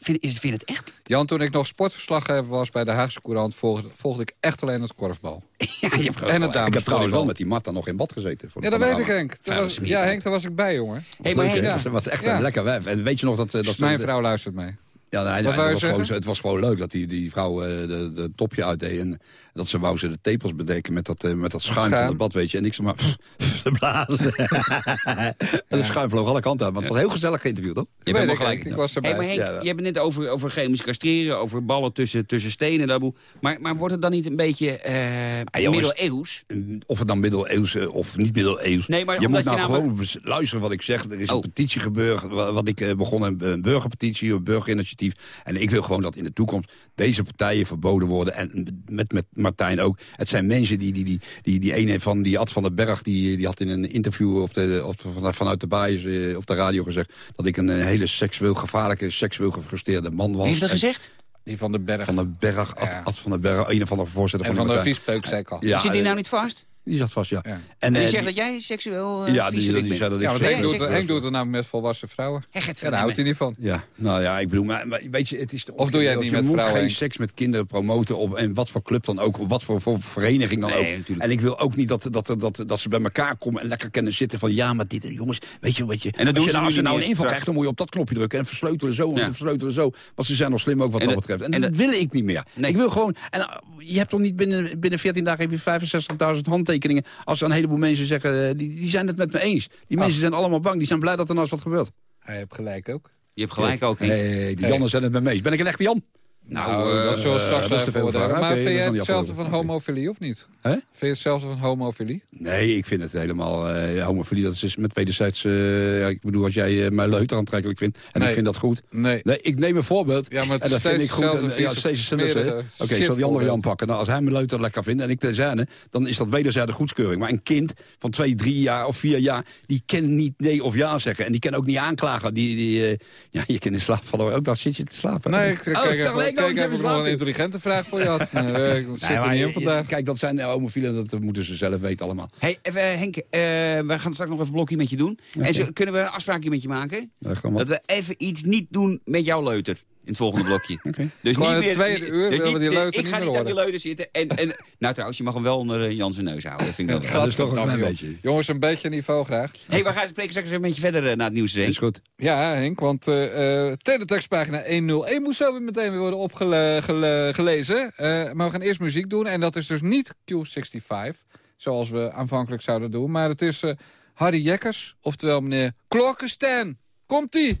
Vind, is, vind je het echt? Jan, toen ik nog sportverslaggever was bij de Haagse Courant... volgde, volgde ik echt alleen het korfbal. *laughs* Ja, je hebt En het dames Ik heb trouwens wel met die Marta nog in bad gezeten. Voor Ja, dat weet ik. Henk. Daar Ja, was, ja, Henk, daar was ik bij, jongen. Hey, maar? Henk, Dat was- echt Ja. een lekker wijf. En weet je nog dat... eh, dat Dus mijn vrouw luistert mee. Ja, nee, nee, Wat het, je was gewoon, het was gewoon leuk dat die, die vrouw eh, de, de topje uitdeed. En dat ze wou ze de tepels bedekken met dat, eh, met dat schuim van het bad, weet je. En ik ze maar te blazen. *laughs* *laughs* en de schuim vloog alle kanten uit. Maar het was heel gezellig geïnterviewd, toch? Je bent wel gelijk. Hey, maar Henk, Ja, je hebt het net over, over chemisch castreren, over ballen tussen, tussen stenen. en dat boel. Maar, maar wordt het dan niet een beetje Ah, jongens, middeleeuws? Of het dan middeleeuws eh, of niet middeleeuws. Nee, maar je moet nou je gewoon luisteren wat ik zeg. Er is Oh. een petitie gebeurd, wa- wat ik eh, begonnen heb, een burgerpetitie, een burgerinitiatief. En ik wil gewoon dat in de toekomst deze partijen verboden worden. En met, met Martijn ook. Het zijn mensen die, die, die, die, die ene van, die Ad van den Berg, die, die had in een interview op de, op, van- vanuit de baas eh, op de radio gezegd, dat ik een eh, hele seksueel gevaarlijke, seksueel gefrustreerde man was. Wie heeft dat En- gezegd? Die van de berg. Van den Berg, Ad, Ad van den Berg, een van de voorzitter En van, van de Martijn. viespeuk, zei ik al. Ja, Zit die eh, nou niet vast? Die zat vast, ja. En, En die eh, zegt die- dat jij seksueel eh, Ja, die- zei dat ik Ja, want seksueel Henk doet. Henk doet het namelijk met volwassen vrouwen. Hij gaat Ja, daar houdt hij niet van. Ja, nou ja, ik bedoel, maar, maar weet je, het is de Of doe jij het niet je met moet vrouwen, geen Henk? seks met kinderen promoten op en wat voor club dan ook, of wat voor, voor vereniging dan Nee, ook. natuurlijk. En ik wil ook niet dat, dat, dat, dat ze bij elkaar komen en lekker kunnen zitten van ja, maar dit en jongens, weet je, weet je. En dat als doen je, ze nou, als je nou een inval krijgt, dan moet je op dat knopje drukken en versleutelen zo en versleutelen zo. Want ze zijn nog slim ook wat dat betreft. En, dat, wil ik niet meer. Nee. Ik wil gewoon, en uh, je hebt toch niet binnen, binnen 14 dagen heb je 65.000 handtekeningen. Als een heleboel mensen zeggen, eh, die, die zijn het met me eens. Die mensen zijn allemaal bang, die zijn blij dat er nou eens wat gebeurt. Hij heeft gelijk ook. Je hebt gelijk ook, Henk. Nee, die Jannen zijn het met me eens. Ben ik een echte Jan? Nou, Nou, eh, dat zullen we eh, straks dat even vraag. Maar vind dat jij hetzelfde van homofilie of niet? Hè? Vind je hetzelfde van homofilie? Nee, ik vind het helemaal eh homofilie. Dat is met wederzijds... eh, ja, ik bedoel, als jij eh, mij leuk aantrekkelijk vindt... en Nee. ik vind dat goed... Nee. Nee, ik neem een voorbeeld. Ja, maar en dat vind ik goed. En, ja, steeds Oké, ik zal die andere Jan pakken. Nou, als hij me leuk lekker vindt en ik de zijne... dan is dat wederzijds goedkeuring. Maar een kind van twee, drie jaar of vier jaar... die kan niet nee of ja zeggen. En die kan ook niet aanklagen. Die, die, eh, ja, je kan in slaap vallen. Ook daar zit je te slapen. Nee, ik Oh, kijk even, ik, even of ik nog een intelligente vraag voor je had. *laughs* Maar, ik zit Nee, er maar niet in je- vandaag. Kijk, dat zijn homofielen, dat moeten ze zelf weten allemaal. Hey, even, eh, Henk, eh, we gaan straks nog even een blokje met je doen. En zo, kunnen we een afspraakje met je maken? Dat we even iets niet doen met jouw leuter. In het volgende blokje. *laughs* Dus Gewoon niet meer- tweede uur dus willen we die niet- leuter Ik niet ga niet aan die leuter zitten. En, en, *laughs* nou trouwens, je mag hem wel onder eh, Jan zijn neus houden. Dat vind ik wel. dat is toch een klein beetje. joh. Jongens, een beetje niveau graag. hey, we gaan spreken straks een beetje verder eh, naar het nieuws. Henk. Is goed. Ja, Henk, want eh eh teletextpagina 101 moet zo weer meteen weer worden opgelezen. maar we gaan eerst muziek doen en dat is dus niet Q65, zoals we aanvankelijk zouden doen. Maar het is eh, Harry Jekkers, oftewel meneer Klorkenstein. Komt-ie!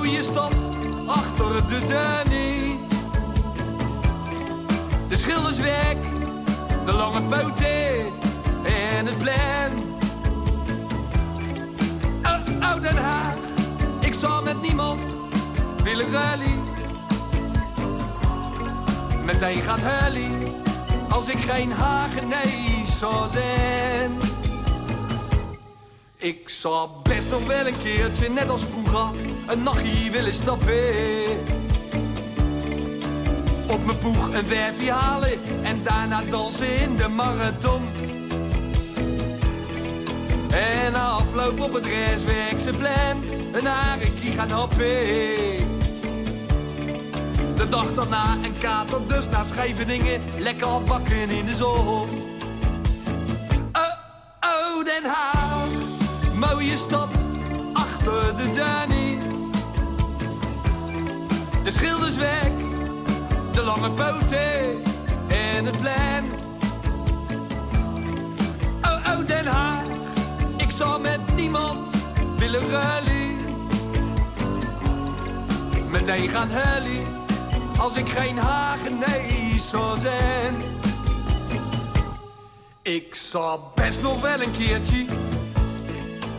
mooie stad achter de Danny. De schilderswerk, de lange poten en het plein. Oh, oh, Den Haag, ik zou met niemand willen rally. Meteen gaat Hully, als ik geen Hagenees zou zijn. Ik zou best nog wel een keertje, net als vroeger, een nachtje willen stappen. Op mijn poeg een werfje halen en daarna dansen in de marathon. En afloop op het restwerkse plan een harekie gaan happen. De dag daarna een kater, dus naar Scheveningen, lekker bakken in de zon. Oh, oh, Den Haag, mooie stad, de. De lange poten en het plan. Oh, oh, Den Haag, ik zou met niemand willen rally. Meteen gaan hully, als ik geen Hagenees zou zijn. Ik zou best nog wel een keertje.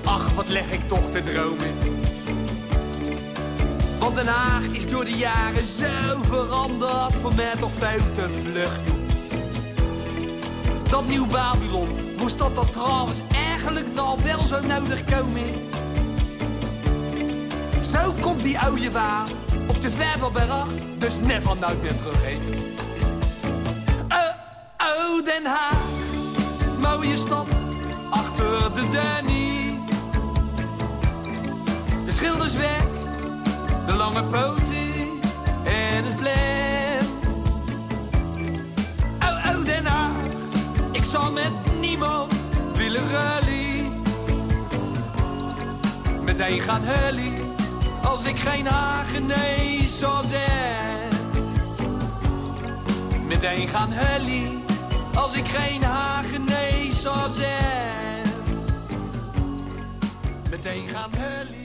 Ach, wat leg ik toch te dromen. Want Den Haag is door de jaren zo veranderd. Voor mij toch veel te vlug. Dat nieuw Babylon, moest dat dan trouwens eigenlijk nou wel zo nodig komen? Zo komt die oude waar op de Verdelberg, dus never nooit meer terug, hè. Oh, oh, Den Haag, mooie stad, achter de Danny. De schilders weg, de lange poten en het plan. Oh, oh, Den Haag, ik zal met niemand willen rally. Meteen gaan hully, als ik geen Hagenees zou zijn. Meteen gaan hully, als ik geen Hagenees zou zijn. Meteen gaan hully.